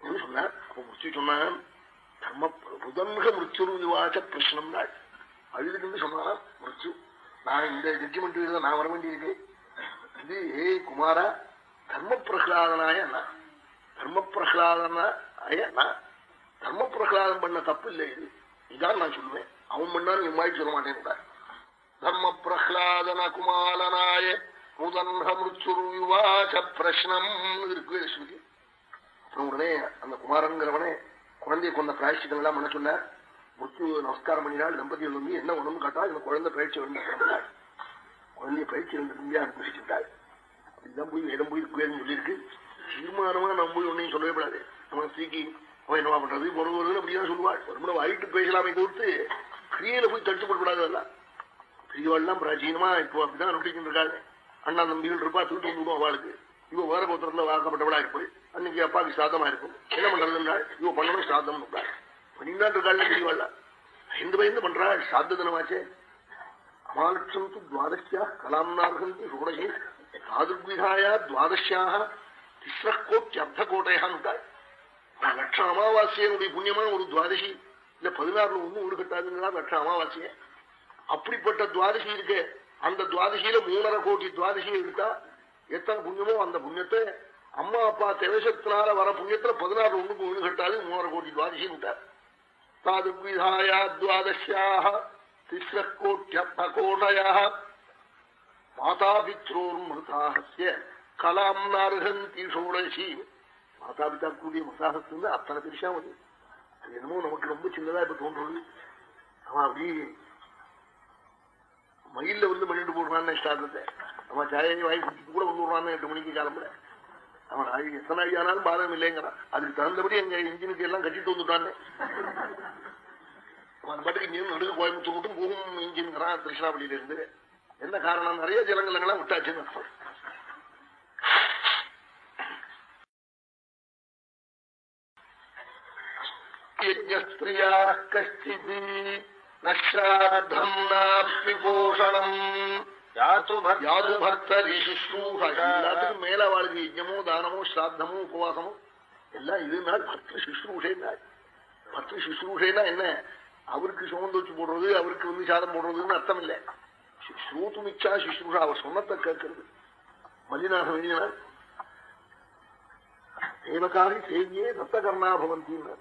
என்று சொன்னார் அப்ப முடிச்சு சொன்னான் தர்ம புதன்க மிருத்யுரு விவாச பிரஷ்னம் நாள் அழுதுன்னு சொன்னாரா மிருத்யு நான் இந்த ஜட்ஜ்மெண்ட் நான் வர வேண்டியிருக்கேன் இது ஏ குமாரா தர்ம பிரகலாதனாய நான் தர்ம பிரகலாதனாய நான் தர்ம பிரகலாதம் பண்ண தப்பு இல்லை இது. இதான் நான் சொல்லுவேன். அவன் பண்ணாலும் எம்மாய் சொல்ல மாட்டேன் தர்ம பிரகலாதன குமாலனாய முதன்க பிரஷ்னம் இருக்கு ஸ்ருதி அப்புறம் உடனே அந்த குமாரங்கிறவனே குழந்தைய கொண்ட பிராய்ச்சிகள் எல்லாம் பண்ண சொன்னார்? முத்து நமஸ்காரம் பண்ணினால் தம்பதிகள் வந்து என்ன உணவு கேட்டா இந்த குழந்தை பயிற்சி வேண்டாள் குழந்தைய பயிற்சி ரெண்டு தம்பியா அனுப்பிச்சிட்டாள் அப்படிதான் போய் வேதம் போய் இருக்குவேன்னு சொல்லியிருக்கு. தீர்மானமா நம்ம போய் ஒன்னையும் சொல்லவே கூடாது. நம்ம தூக்கி அவன் என்னவா பண்றது? ஒரு ஒரு அப்படியே சொல்லுவாள். ஒரு முறை வாயிட்டு பேசலாமே தவிர்த்து கிரியையில போய் தடுத்துப்படக்கூடாது அதெல்லாம். பெரியவாள்லாம் பிராச்சீனமா இப்போ அப்படிதான் அனுப்பிச்சுட்டு இருக்காங்க அண்ணா தம்பிகள் இருப்பா தூட்டு வந்துடும் அவளுக்கு. இவ வேற கோத்திரத்துல வாக்கப்பட்டவளா இருப்பாள் அன்னைக்கு அப்பாவுக்கு சாதமா இருக்கும். என்ன பண்றதுன்றாள் இவ பண்ணணும் சாதம் பண்ணிதான் இருக்காள் பெரியவாள் ஐந்து பயந்து பண்றாள். சாத்த தினமாச்சே அமாலட்சம் து துவாதசியா கலாம்னார்கந்தி ஷோடகே தாதுர்விதாயா துவாதசியாக திஸ்ரக்கோட்டியர்த்த கோட்டையான்ட்டாள் லட்சம் அமாவாசையனுடைய புண்ணியமான ஒரு துவாதசி இல்ல பதினாறுல ஒண்ணு வீடு கட்டாதுங்களா லட்சம் அமாவாசைய? அப்படிப்பட்ட துவாதசி இருக்கு. அந்த துவாதசியில மூணரை கோடி துவாதசி இருக்கா? எத்தனை புண்ணியமோ அந்த புண்ணியத்தை அம்மா அப்பா தேவசத்தினால வர புண்ணியத்துல பதினாறு ஒண்ணுக்கு ஒண்ணு கட்டாது மூணரை கோடி துவாதசி விட்டார். தாதுவிதாயா துவாதசியாக பித்ரோர் மாதாபித்ரோர் கலாம் நார்ஹந்தி ஷோடசி மாதாபிதாக்குடைய மிருதாஹஸ்து அத்தனை பெருசா வந்து. அது என்னமோ நமக்கு ரொம்ப சின்னதா இப்ப தோன்றது. அவன் அப்படி மயில்ல வந்து மணிட்டு போடுறான்னு ஸ்டார்டத்தை அவன் சாயை வாய் குடிச்சு கூட வந்து விடுறான்னு எட்டு மணிக்கு கிளம்புல அவன் ஆயி எத்தனை ஆகி ஆனாலும் பாதகம் இல்லைங்கிறான். அதுக்கு தகுந்தபடி எங்க இன்ஜினுக்கு எல்லாம் கட்டிட்டு வந்துட்டான்னு அவன் பாட்டுக்கு இங்கே நடுக்கு கோயம்புத்தூர் மட்டும் போகும் இன்ஜின்ங்கிறான் திருஷ்ணாபள்ளியில இருந்து என்ன காரணம்? நிறைய ஜலங்கலங்களாம் விட்டாச்சுன்னு அர்த்தம் யஜ்ஞஸ்திரியா கஷ்டித் நஷ்டார்த்தம் நாப்பி போஷணம் யாத்து யாது பக்தரி சுஷ்ரூஷ எல்லாத்துக்கும் மேல வாழ்க்கை யஜ்ஞமோ தானமோ ஸ்ராத்தமோ உபவாசமோ. எல்லாம் இது நாள் பக்த சுஷ்ரூஷை நாள் பக்த சுஷ்ரூஷைனா என்ன? அவருக்கு சுமந்து வச்சு போடுறது அவருக்கு வந்து சாதம் போடுறதுன்னு அர்த்தம் இல்லை. ஸ்ரூத்து மிச்சா சுஷ்ரூஷா. அவர் சொன்னத்தை கேட்கறது. மல்லிநாதம் எழுதினார் சேவகாரி சேவியே தத்தகர்ணா பவந்தின்னு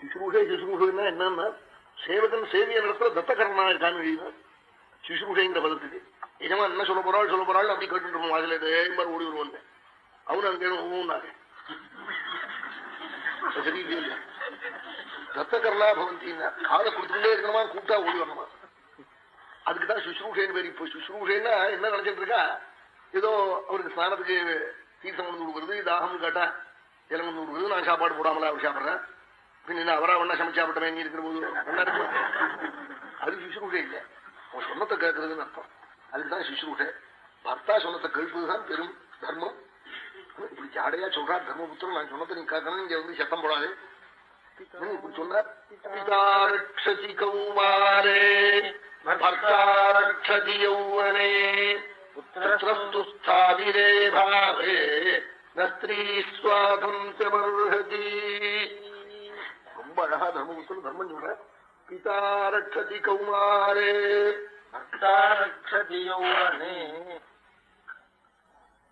சுஷ்ரூஷை சுஷ்ரூஷைன்னா என்னன்னா சேவகன் சேவிய நடத்துல தத்தகரனா இருக்கான்னு எழுதினார் சுஷ்ரூஷைங்கிற பதத்துக்கு எஜமா என்ன சொல்ல போறாள் சொல்ல போறாள் அப்படி கேட்டு இருப்போம் அதுல மாதிரி ஓடி வருவான் அவனு அங்கே ஊன்னாரு சரி இல்லையா தத்தகர்லா பவந்தின்னா காதை கொடுத்துட்டே இருக்கணுமா கூப்பிட்டா ஓடி வரணுமா அதுக்குதான் சுஷ்ரூஷைன்னு பேர் இப்போ சுஷ்ரூஷைன்னா என்ன நினைச்சிட்டு இருக்கா ஏதோ அவருக்கு ஸ்நானத்துக்கு தீர்த்தம் வந்து கொடுக்குறது தாகம் கேட்டா ஜலம் வந்து கொடுக்குறது நான் சாப்பாடு போடாமல அவர் சாப்பிட்றேன் பின்ன அவரா ஒன்னா சமைச்சு சாப்பிட்டமே நீ இருக்கிற போது அது சுஷ்ரூஷை இல்லை. அவன் சொன்னத்தை கேட்கறதுன்னு அர்த்தம். அதுக்குதான் சுஷ்ரூஷை பர்த்தா சொன்னத்தை கேட்பதுதான் பெரும் தர்மம். இப்படி ஜாடையா சொல்றா தர்மபுத்திரம் நான் சொன்னதை நீ கேட்கணும் இங்க வந்து சத்தம் போடாது. இப்படி சொன்னார் கௌமாரே யௌவனே பாவே நஸ்திரீ ரொம்ப அழகா தர்மபுத்திரம் தர்மம் சொல்ற பிதாரட்சதி கௌமாரே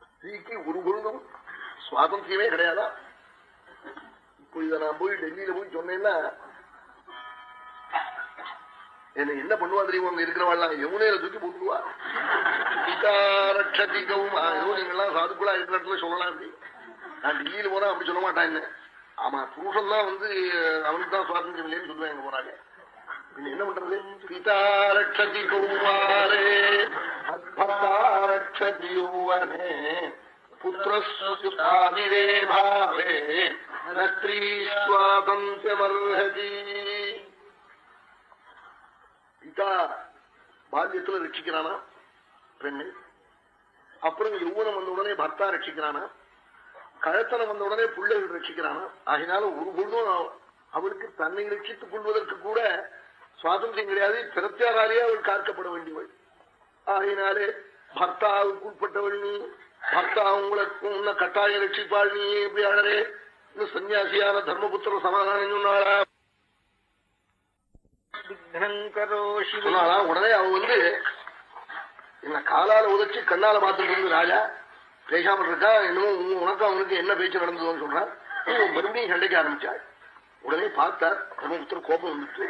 ஸ்திரீக்கு ஒரு பொழுதும் சுவாதந்தியமே கிடையாதா? இப்போ இதை நான் போய் டெல்லியில போய் சொன்னேன்னா என்ன என்ன பண்ணுவா தெரியுமா அங்க இருக்கிறவாள்லாம் யமுனையில தூக்கி போட்டுருவா. பிதாரட்சதிகவும் ஏதோ நீங்கெல்லாம் சாதுக்குள்ளா இருக்கிற இடத்துல சொல்லலாம் அப்படி. நான் டெல்லியில போனா அப்படி சொல்ல மாட்டான் என்ன. ஆமா புருஷன் தான் வந்து அவனுக்கு தான் சுவாதந்திரம் இல்லைன்னு சொல்லுவேன் எங்க போறாங்க என்ன பண்றது? பிதாரட்சதி கௌமாரே அத்பதாரட்சதி யௌவனே புத்திரஸ்வாமிரே பாவே ஸ்திரீ சுவாதந்தியமர்ஹதி பிதா பால்யத்துல ரட்சிக்கிறானா? பெண்ணை. அப்புறம் யௌவனம் வந்த உடனே பர்த்தா ரட்சிக்கிறானா? கழத்தனம் வந்த உடனே பிள்ளைகள் ரட்சிக்கிறானா ஆகினால ஒரு பொழுதும் அவளுக்கு தன்னை ரட்சித்துக் கொள்வதற்கு கூட சுவாதந்திரம் கிடையாது. பிரத்யாராலே அவள் காக்கப்பட வேண்டியவள் ஆகையினாலே பர்த்தாவுக்கு உட்பட்டவள் நீ பர்த்தா உங்களுக்கு உன்னை கட்டாய ரட்சிப்பாள் நீ எப்படி அழறே சன்னியாசியான தர்மபுத்திர சமாதானம் சொன்னாளா? சொன்னாளா? உடனே அவன் வந்து என்ன காலால உதச்சு கண்ணால பார்த்துட்டு இருந்து ராஜா பேசாமல் இருக்கா? உங்க- உனக்கு அவனுக்கு என்ன பேச்சு நடந்ததுன்னு சொல்றான் மறுபடியும் சண்டைக்கு ஆரம்பிச்சாள் உடனே பார்த்தார் தர்மபுத்திர கோபம் வந்துட்டு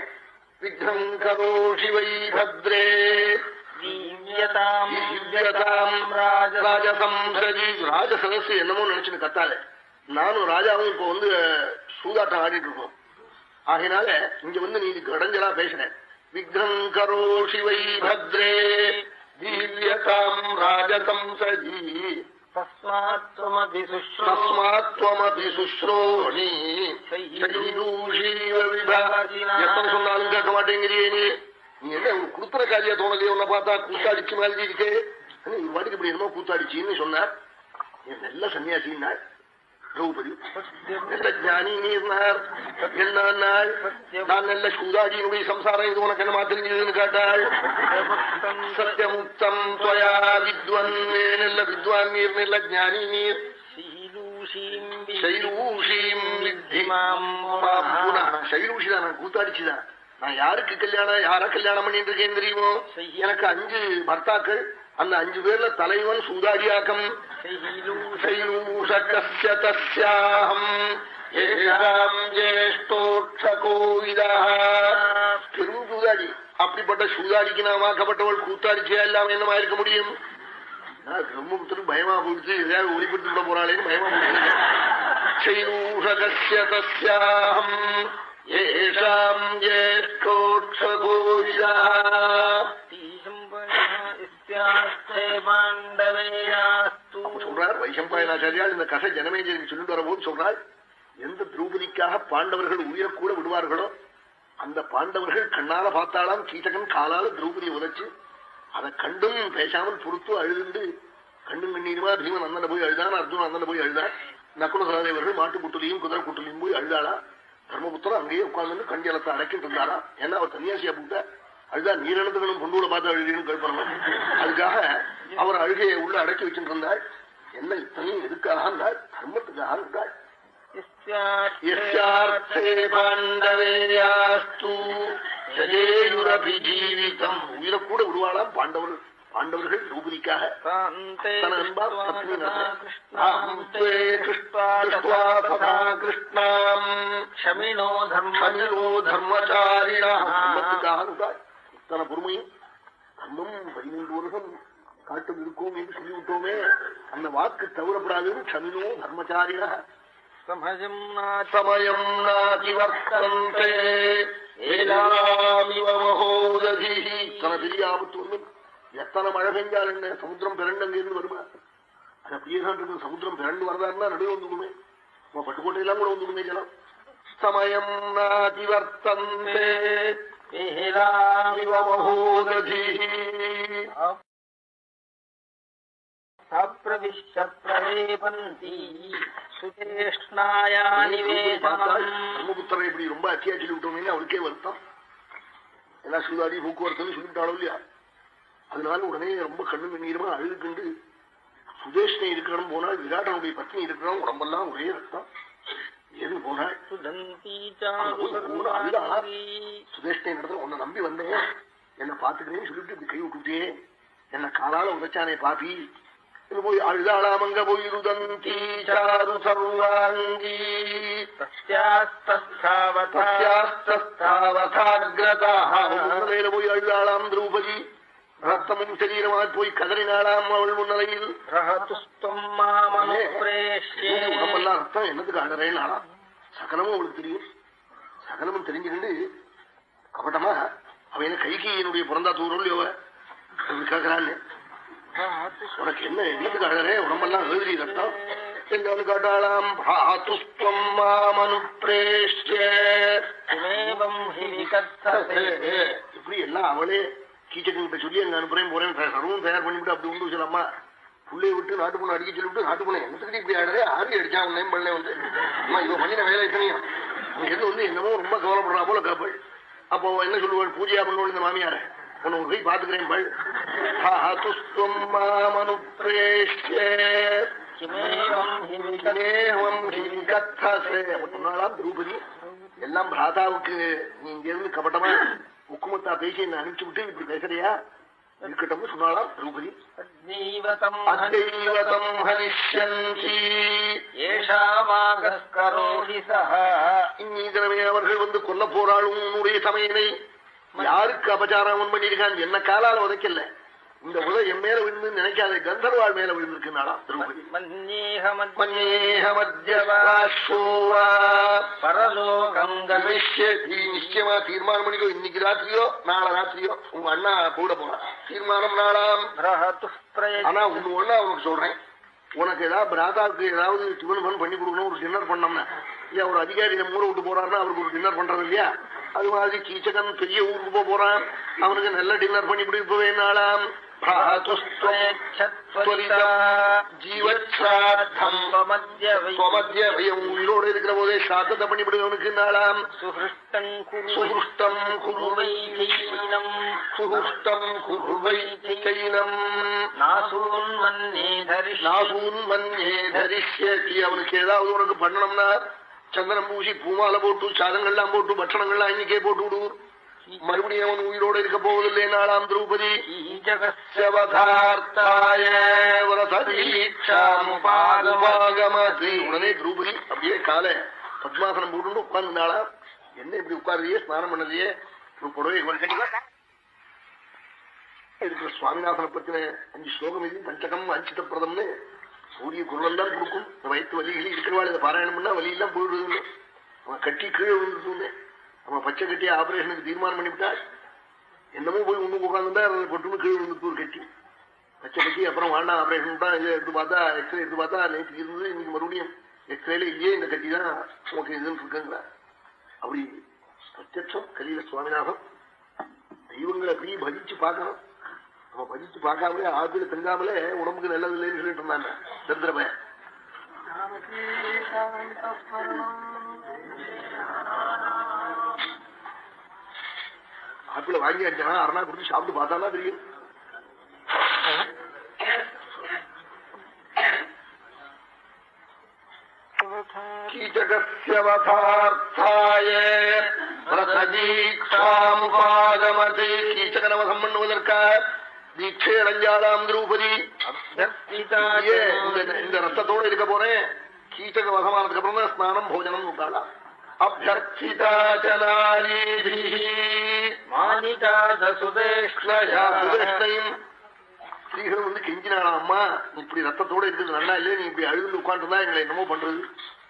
விக்னம் கரோஷி வை பத்ரே. ராஜசதஸ் என்னமோ நினைச்சுன்னு கத்தாலே நானும் ராஜாவும் இப்போ வந்து சூதாட்டம் ஆடிட்டு இருக்கோம். ஆகையினால இங்க வந்து நீ இடைஞ்சலா பேசுறேன் விக்னம் கரோஷி வை பத்ரே. திவ்யதாம் ராஜசம்சதி. எத்தனை சொன்னாலும் கேட்க மாட்டேங்கிறியே நீ. நீ என்ன குடுத்துற காரியா தோணலையே உன்னை பார்த்தா கூத்தாடிச்சு மாதிரி இருக்கே. நீ வாடிக்கு இப்படி என்னமோ கூத்தாடிச்சின்னு சொன்னார். நல்ல சன்னியாசின்னாள் திரௌபதி நல்ல ஜானி நீர்னார் என்ன நான் நல்ல சூதாஜியினுடைய சம்சாரம் இது உனக்கு என்ன மாத்திரிஞ்சதுன்னு கேட்டாள்? சத்தியமுக்தம் துவயா வித்வன். நல்ல வித்வான் நீர் நல்ல ஜானி நீர். சீலூஷீம் சைலூஷீம் சைலூஷிதான் நான் கூத்தாடிச்சுதான். நான் யாருக்கு கல்யாணம் யாரா கல்யாணம் பண்ணிட்டு இருக்கேன் தெரியுமோ? எனக்கு அஞ்சு பர்த்தாக்கள். அந்த அஞ்சு பேர்ல தலைவன் சூதாரியாக்கம் அப்படிப்பட்ட சூதாடிக்கு நான் வாக்கப்பட்டவள் கூத்தாடிச்சே எல்லாம் என்னமா இருக்க முடியும் பிரம்மபுத்திரன் பயமா போயிடுச்சு எதையாவது ஒளிப்படுத்தி விட போறாளேன்னு பயமா போயிடுச்சு ஏஷாம் ஜேஷ்டோட்சகோவிதா வைசம்பாயனாச்சாரியால் இந்த கதை ஜனமேஜனுக்கு சொல்லிட்டு வரபோது சொல்றாள் எந்த திரௌபதிக்காக பாண்டவர்கள் உயிரக்கூட விடுவார்களோ அந்த பாண்டவர்கள் கண்ணால பார்த்தாலாம் கீதகன் காலால திரௌபதியை உதைச்சு அதை கண்டும் பேசாமல் பொறுத்து அழுதுண்டு கண்ணும் கண்ணீருமா பீமன் அண்ணனை போய் அழுதான் அர்ஜுன் அண்ணனை போய் அழுதான் நக்குல சகதேவர்கள் மாட்டு குட்டுலையும் குதிரை குட்டுலையும் போய் அழுதாளா? தர்மபுத்திரம் அங்கேயே உட்கார்ந்து கண்டியலத்தை அடைக்கிட்டு இருந்தாரா? ஏன்னா அவர் தன்னியாசியா போட்ட அழுதா நீரெழுந்துகளும் பொண்ணோட பார்த்து அழுகிறேன்னு கேட்பாங்க அதுக்காக அவர் அழுகையை உள்ள அடக்கி வச்சுட்டு இருந்தாள் என்ன இத்தனையும் எதுக்காக இருந்தாள் தர்மத்துக்காக இருந்தாள் யஸ்யார்த்தே பாண்டவேயாஸ்து சஜேயுரபி ஜீவிதம் உயிரை கூட விடுவாளாம் பாண்டவர் பாண்டவர்கள் திரௌபதிக்காக தன அன்பா பத்னி அஹம் தே கிருஷ்ணா திருஷ்ட்வா ததா கிருஷ்ணாம் ஷமினோ சமிலோ தர்மச்சாரிணா தர்மத்துக்காக இருந்தாள் இத்தனை பொறுமையும் தர்மம் பதினைந்து வருஷம் காட்டும் இருக்கும் என்று சொல்லிவிட்டோமே அந்த வாக்கு தவறப்படாதுன்னு சமினோ தர்மச்சாரிணா சமயம் சமயம் இத்தனை பெரிய ஆபத்து ஒண்ணும் எத்தனை மழை பெஞ்சால் என்ன? சமுத்திரம் பிறண்டு இருந்து வருமா? அது அப்படியே தான் சமுத்திரம் பிறண்டு வரதாருன்னா நடுவே வந்துடுமே. நம்ம பட்டுக்கோட்டையெல்லாம் கூட வந்துடுமே ஜலம். சமயம் நாதிவர்த்தந்தே. ஏனாமிவ சப்ரவிஷ்ய பிரவேபந்தி சுதேஷ்ணாயா இப்படி ரொம்ப அத்தியா சொல்லி விட்டோமே அவருக்கே வருத்தம். எல்லாம் சூதாடி போக்குவரத்துன்னு சொல்லிவிட்டாலும் இல்லையா? அதனால உடனே ரொம்ப கண்ணு கண்ணீரமா அழுதுகண்டு சுதேஷ்ணை இருக்கிறவன் போனால் விராட்டனுடைய பத்னி இருக்கிறவன் உடம்பெல்லாம் ஒரே ரத்தம். போனாள் சுதந்தி சுதேஷ்ணை இடத்துல உன்னை நம்பி வந்தேன். என்ன பாத்துக்கிறேன்னு சொல்லிட்டு இப்படி கை விட்டுட்டே என்ன காலால உதைச்சானே பாப்பி இது போய் அழுதாளாமங்க முன்னிலையில போய் அழுதாளாம் திரௌபதி. ரத்தமும் சரீரமாய் போய் கதறினாளாம் அவள் முன்னிலையில். உடம்பெல்லாம் ரத்தம் என்னத்துக்கு அழறேனாலாம் சகலமும் அவளுக்கு தெரியும். சகலமும் தெரிஞ்சுக்கிண்டு கபட்டமா அவன் கைகியினுடைய பிறந்தா தூரம் இல்லையோ கேட்கிறான்னு உனக்கு என்ன என்னத்துக்கு உடம்பெல்லாம் எழுதி ரத்தம் என்னன்னு காட்டாளாம் பிராத்துஸ்வம் மாமனு இப்படி எல்லாம் அவளே? கீச்சக்கிட்ட சொல்லி அங்க அனுப்புறேன் போறேன் சர்வம் தயார் பண்ணிவிட்டு அப்படி உண்டு சொல்லம்மா. புள்ளைய விட்டு நாட்டு பொண்ணு அடிக்க சொல்லிவிட்டு நாட்டு பொண்ணு என்னத்துக்கு இப்படி ஆடுறே ஆரி அடிச்சா உன்னையும் பண்ணல வந்து. அம்மா பண்ணின வேலை இத்தனையும் எது வந்து என்னமோ ரொம்ப கவலைப்படுறா போல கப்பல் அப்போ என்ன சொல்லுவாள்? பூஜையா பண்ணுவோம் இந்த மாமியாரை? உன்னை போய் பாத்துக்கிறேன் பள் மாமனு திரௌபதி எல்லாம் பிராதாவுக்கு நீ இங்க இருந்து கபட்டமா உக்குமத்தா பேசி என்ன அனுப்பிச்சு விட்டு இப்படி பேசுறியா? இருக்கட்டும் சொன்னாலாம் திரௌபதி. அவர்கள் வந்து கொல்ல போராளும் உன்னுடைய சமையனை யாருக்கு அபச்சாரம் அவன் பண்ணியிருக்கான் என்ன காலால உதைக்கல. இந்த உதை என் மேல விழுந்து நினைக்காத. கந்தர்வாள் மேல பரலோகம் கவிஷ்யதி நிச்சயமா தீர்மானம் பண்ணிக்கோ. இன்னைக்கு ராத்திரியோ நாளை ராத்திரியோ உங்க அண்ணா கூட போறான் தீர்மானம் நாளாம். ஆனா ஒண்ணு ஒண்ணா உனக்கு சொல்றேன். உனக்கு ஏதாவது பிராதாவுக்கு ஏதாவது டிஃபன் பண்ணி கொடுக்கணும் ஒரு டின்னர் பண்ணோம்னா. இல்ல ஒரு அதிகாரி நம்ம ஊரை விட்டு போறாருன்னா அவருக்கு ஒரு டின்னர் பண்றது இல்லையா அது மாதிரி கீச்சகன் பெரிய ஊருக்கு போக போறான். அவனுக்கு நல்ல டின்னர் பண்ணி ஜீவச்சாத்தம் ஸ்வமத்யவயம் உயிரோடு இருக்கிற போதே சாத்தத்தை பண்ணிவிடுவனுக்கு நாளாம். சுஹிருஷ்டம் குரு சுஹுஷ்டம் குருவை வைனம் சுஹுஷ்டம் குருவை கைனம் நாசூன் மன்னே தரிஷ்யதி அவனுக்கு ஏதாவது உனக்கு பண்ணணும்னா சந்தனம் பூசி பூமாலை போட்டு சாதங்கள்லாம் போட்டு பட்சணங்கள்லாம் இன்னைக்கே போட்டு விடு. மறுபடியும் அவன் உயிரோடு இருக்க போவதில்லை நாளாம் திரௌபதி. உடனே திரௌபதி அப்படியே காலை பத்மாசனம் போட்டு உட்கார்ந்தாளா என்ன இப்படி உட்கார்றியே ஸ்நானம் பண்ணலையே? ஒரு புடவை இருக்கிற சுவாமிநாதனை பத்தின அஞ்சு ஸ்லோகம் இது பஞ்சகம் அஞ்சித பிரதம்னு சூரிய குரல் தான் கொடுக்கும் வயிற்று வலிகள் இருக்கிறவாள். இதை பாராயணம் பண்ணா வலி எல்லாம் அவன் கட்டி கீழே விழுந்துட்டு அவன் பச்சை கட்டி ஆபரேஷனுக்கு தீர்மானம் பண்ணிவிட்டாள் என்னமோ போய் ஒண்ணு உட்காந்துட்டா பொட்டுன்னு கீழே விழுந்துட்டு ஒரு கட்டி. பச்சை கட்டி அப்புறம் வேண்டாம் ஆபரேஷன் தான். இதை எடுத்து பார்த்தா எக்ஸ்ரே எடுத்து பார்த்தா நேற்று இருந்தது. இன்னைக்கு மறுபடியும் எக்ஸ்ரேல இல்லையே. இந்த கட்டி தான் உனக்கு இதுன்னு இருக்குங்களா அப்படி பிரத்யட்சம். கலியில சுவாமிநாதன். தெய்வங்களை அப்படியே பஜிச்சு பார்க்கணும். அவன் படிச்சு பார்க்காமலே ஆத்துல தங்காமலே உடம்புக்கு நல்லது இல்லைன்னு சொல்லிட்டு இருந்தான் தந்திரமே. ஆப்பிள வாங்கி அடிச்சானா அரணா கொடுத்து சாப்பிட்டு பார்த்தாலாம் தெரியும். கீச்சகஸ்ய வதார்த்தாய கீச்சகனவசம் பண்ணுவதற்காக தீட்சை அடைஞ்சாலாம் திரௌபதி இந்த- ரத்தத்தோட இருக்க போறேன் கீச்சக வசமானதுக்கு அப்புறம் தான் ஸ்நானம் போஜனம் உண்டாளா சுதேஷ்ணையும். ஸ்திரீகள் வந்து கெஞ்சினாலாம் அம்மா இப்படி ரத்தத்தோட இருக்குது நல்லா இல்லையே நீ இப்படி அழுது உட்காந்துருந்தா எங்களை என்னமோ பண்றது?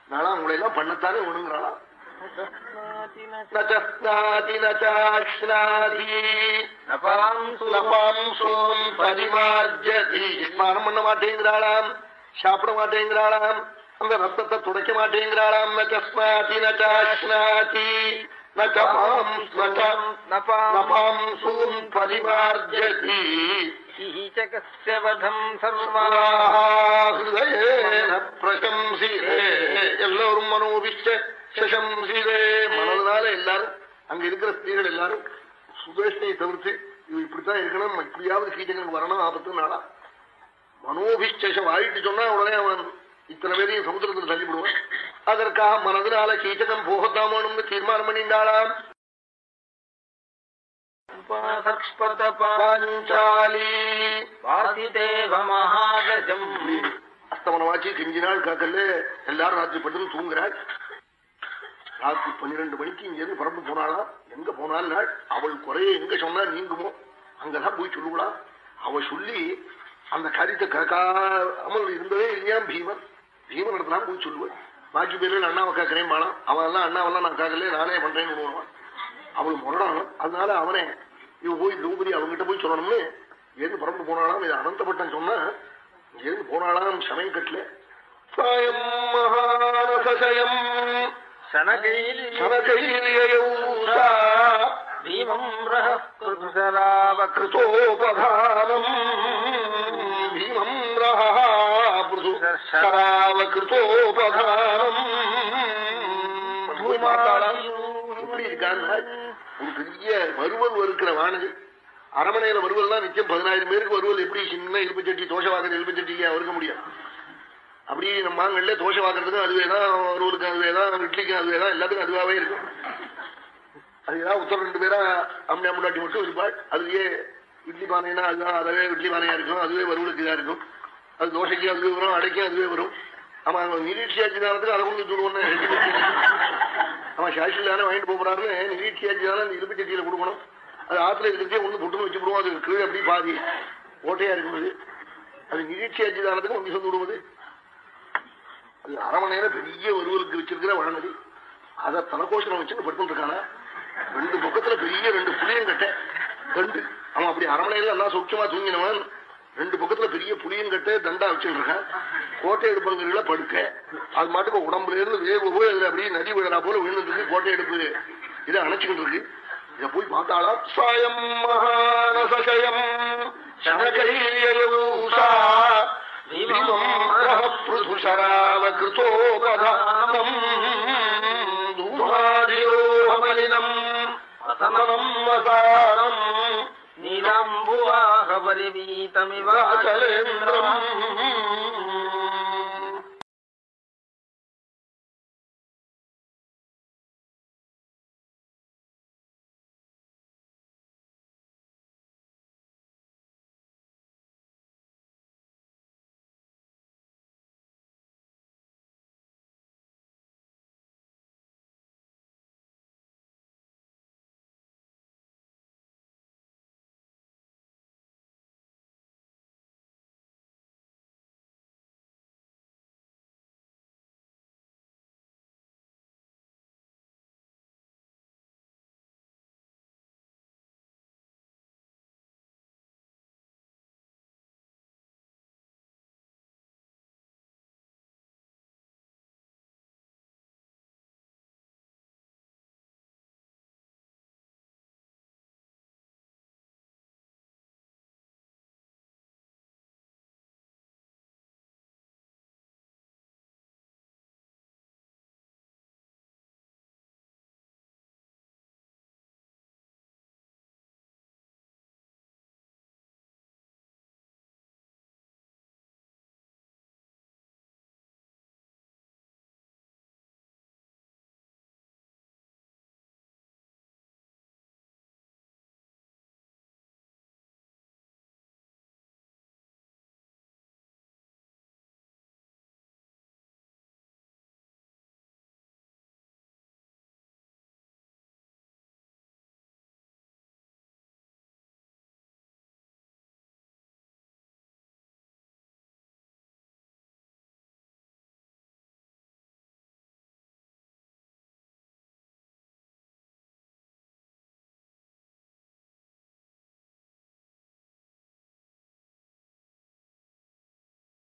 நானா உங்களை எல்லாம் பண்ணத்தானே ஒண்ணுங்கிறாளா? நச்னாதி பண்ண மாட்டேங்கிறாளாம் சாப்பிட மாட்டேங்கிறாளாம் அந்த ரத்தத்தை துடைக்க மாட்டேங்கிறாளாம் நச்னாதி நச்னாதி பரிமார்ஜதி பிரசம்சிரே எல்லோரும் மனோபிச்ச சசம்சிரே மனதுனால எல்லாரும் அங்க இருக்கிற ஸ்திரீகள் எல்லாரும் சுதேஷ்ணையை தவிர்த்து இவ இப்படித்தான் இருக்கணும். இப்படியாவது கீச்சகனுக்கு வரணும் ஆபத்து நாளா. மனோபிச்சம் ஆயிட்டு சொன்னா உடனே அவன் இத்தனை பேரையும் சமுத்திரத்தில் தள்ளிவிடுவான் அதற்காக மனதினால கீச்சகம் போகத்தான் வேணும்னு தீர்மானம் பண்ணிண்டாளாம் அஸ்தமனமாச்சு கெஞ்சி நாள் காக்கல்ல எல்லாரும் ராத்திரி பட்டு தூங்குறாள் ராத்திரி பன்னிரெண்டு மணிக்கு இங்கிருந்து இருந்து போனாளா எங்க போனாள் நாள் அவள் குறைய எங்க சொன்னா நீங்குமோ? அங்கதான் போய் சொல்லுவா அவ சொல்லி அந்த காரியத்தை கேட்காமல் இருந்ததே இல்லையா பீமன்? பீமன் இடத்துல போய் சொல்லுவேன் பாக்கி பேரில் அண்ணாவை கேட்கிறேன் பாலாம். அவன் எல்லாம் அண்ணாவெல்லாம் நான் கேட்கல நானே பண்றேன்னு வருவான் அவள் முரடான் அதனால அவனே இவ போய் திரௌபதி அவங்ககிட்ட போய் சொல்லணும்னு ஏது பரப்பு போனாலாம் இது அனந்தப்பட்டம் சொன்னா ஏது போனாலாம் சமயம் கட்டல. சாயம் மகானசயம் சராவ கிருதோபதானம் எப்படி இருக்காங்க ஒரு பெரிய வறுவல் இருக்கிற வானதி. அரமனையில வறுவல் தான் நிச்சயம் பதினாயிரம் பேருக்கு வறுவல் எப்படி சின்ன இழுப்பு சட்டி தோசை வாங்குற இழுப்பு சட்டியிலேயே அவருக்க முடியும். அப்படி நம்ம மாங்கல்ல தோசை வாக்குறதுக்கும் அதுவே தான் ரோலுக்கும் அதுவே தான் இட்லிக்கும் அதுவே தான் எல்லாத்துக்கும் அதுவாகவே இருக்கும். அதுதான் உத்தர ரெண்டு பேரா அம்மியா முன்னாடி மட்டும் இருப்பாள். அதுவே இட்லி பானைனா அதுதான் அதவே இட்லி பானையா இருக்கும். அதுவே வறுவலுக்கு இதா இருக்கும். அது தோசைக்கும் அதுவே வரும் அடைக்கும் அதுவே வரும். ஆமா நிரீட்சியாச்சு தானத்துக்கு அதை கொண்டு சொல்லுவோம் ஆமா சாஷில் தானே வாங்கிட்டு போறாருன்னு நிரீட்சியாச்சு தானே அந்த இருப்பு சட்டியில கொடுக்கணும். அது ஆத்துல இருக்கிறதே ஒண்ணு புட்டுன்னு வச்சு விடுவோம். அது கீழே அப்படி பாதி ஓட்டையா இருக்கும்போது. அது நிரீட்சியாச்சு தானத்துக்கு ஒன்று சொல்லி விடுவது அது அரமனையில பெரிய ஒருவருக்கு வச்சிருக்கிற வழங்கடி அதை தலகோஷம் வச்சுன்னு படுத்துட்டு இருக்கானா. ரெண்டு பக்கத்துல பெரிய ரெண்டு புளியும் கட்ட. தண்டு அவன் அப்படி அரமனையில எல்லாம் சூட்சமா தூங்கினவன். ரெண்டு பக்கத்துல பெரிய புளியும் புளியங்கட்டை தண்டா வச்சுட்டு இருக்கான். கோட்டை எடுப்புங்கிறதுல படுக்க. அது மாட்டுக்கு உடம்புல இருந்து வேக போய் அதுல அப்படியே நதி விழா போல விழுந்துருக்கு கோட்டை எடுப்பு. இதை அணைச்சுக்கிட்டு இருக்கு. இத போய் பார்த்தாளா? சாயம் மகானசயம் சனகையூசா தெய்வம் சராவகிருத்தோபதானம் தூமாதியோகமலினம் வசனம் வசாரம் நீலாம்புவாக பரிவீதமிவாச்சலேந்திரம்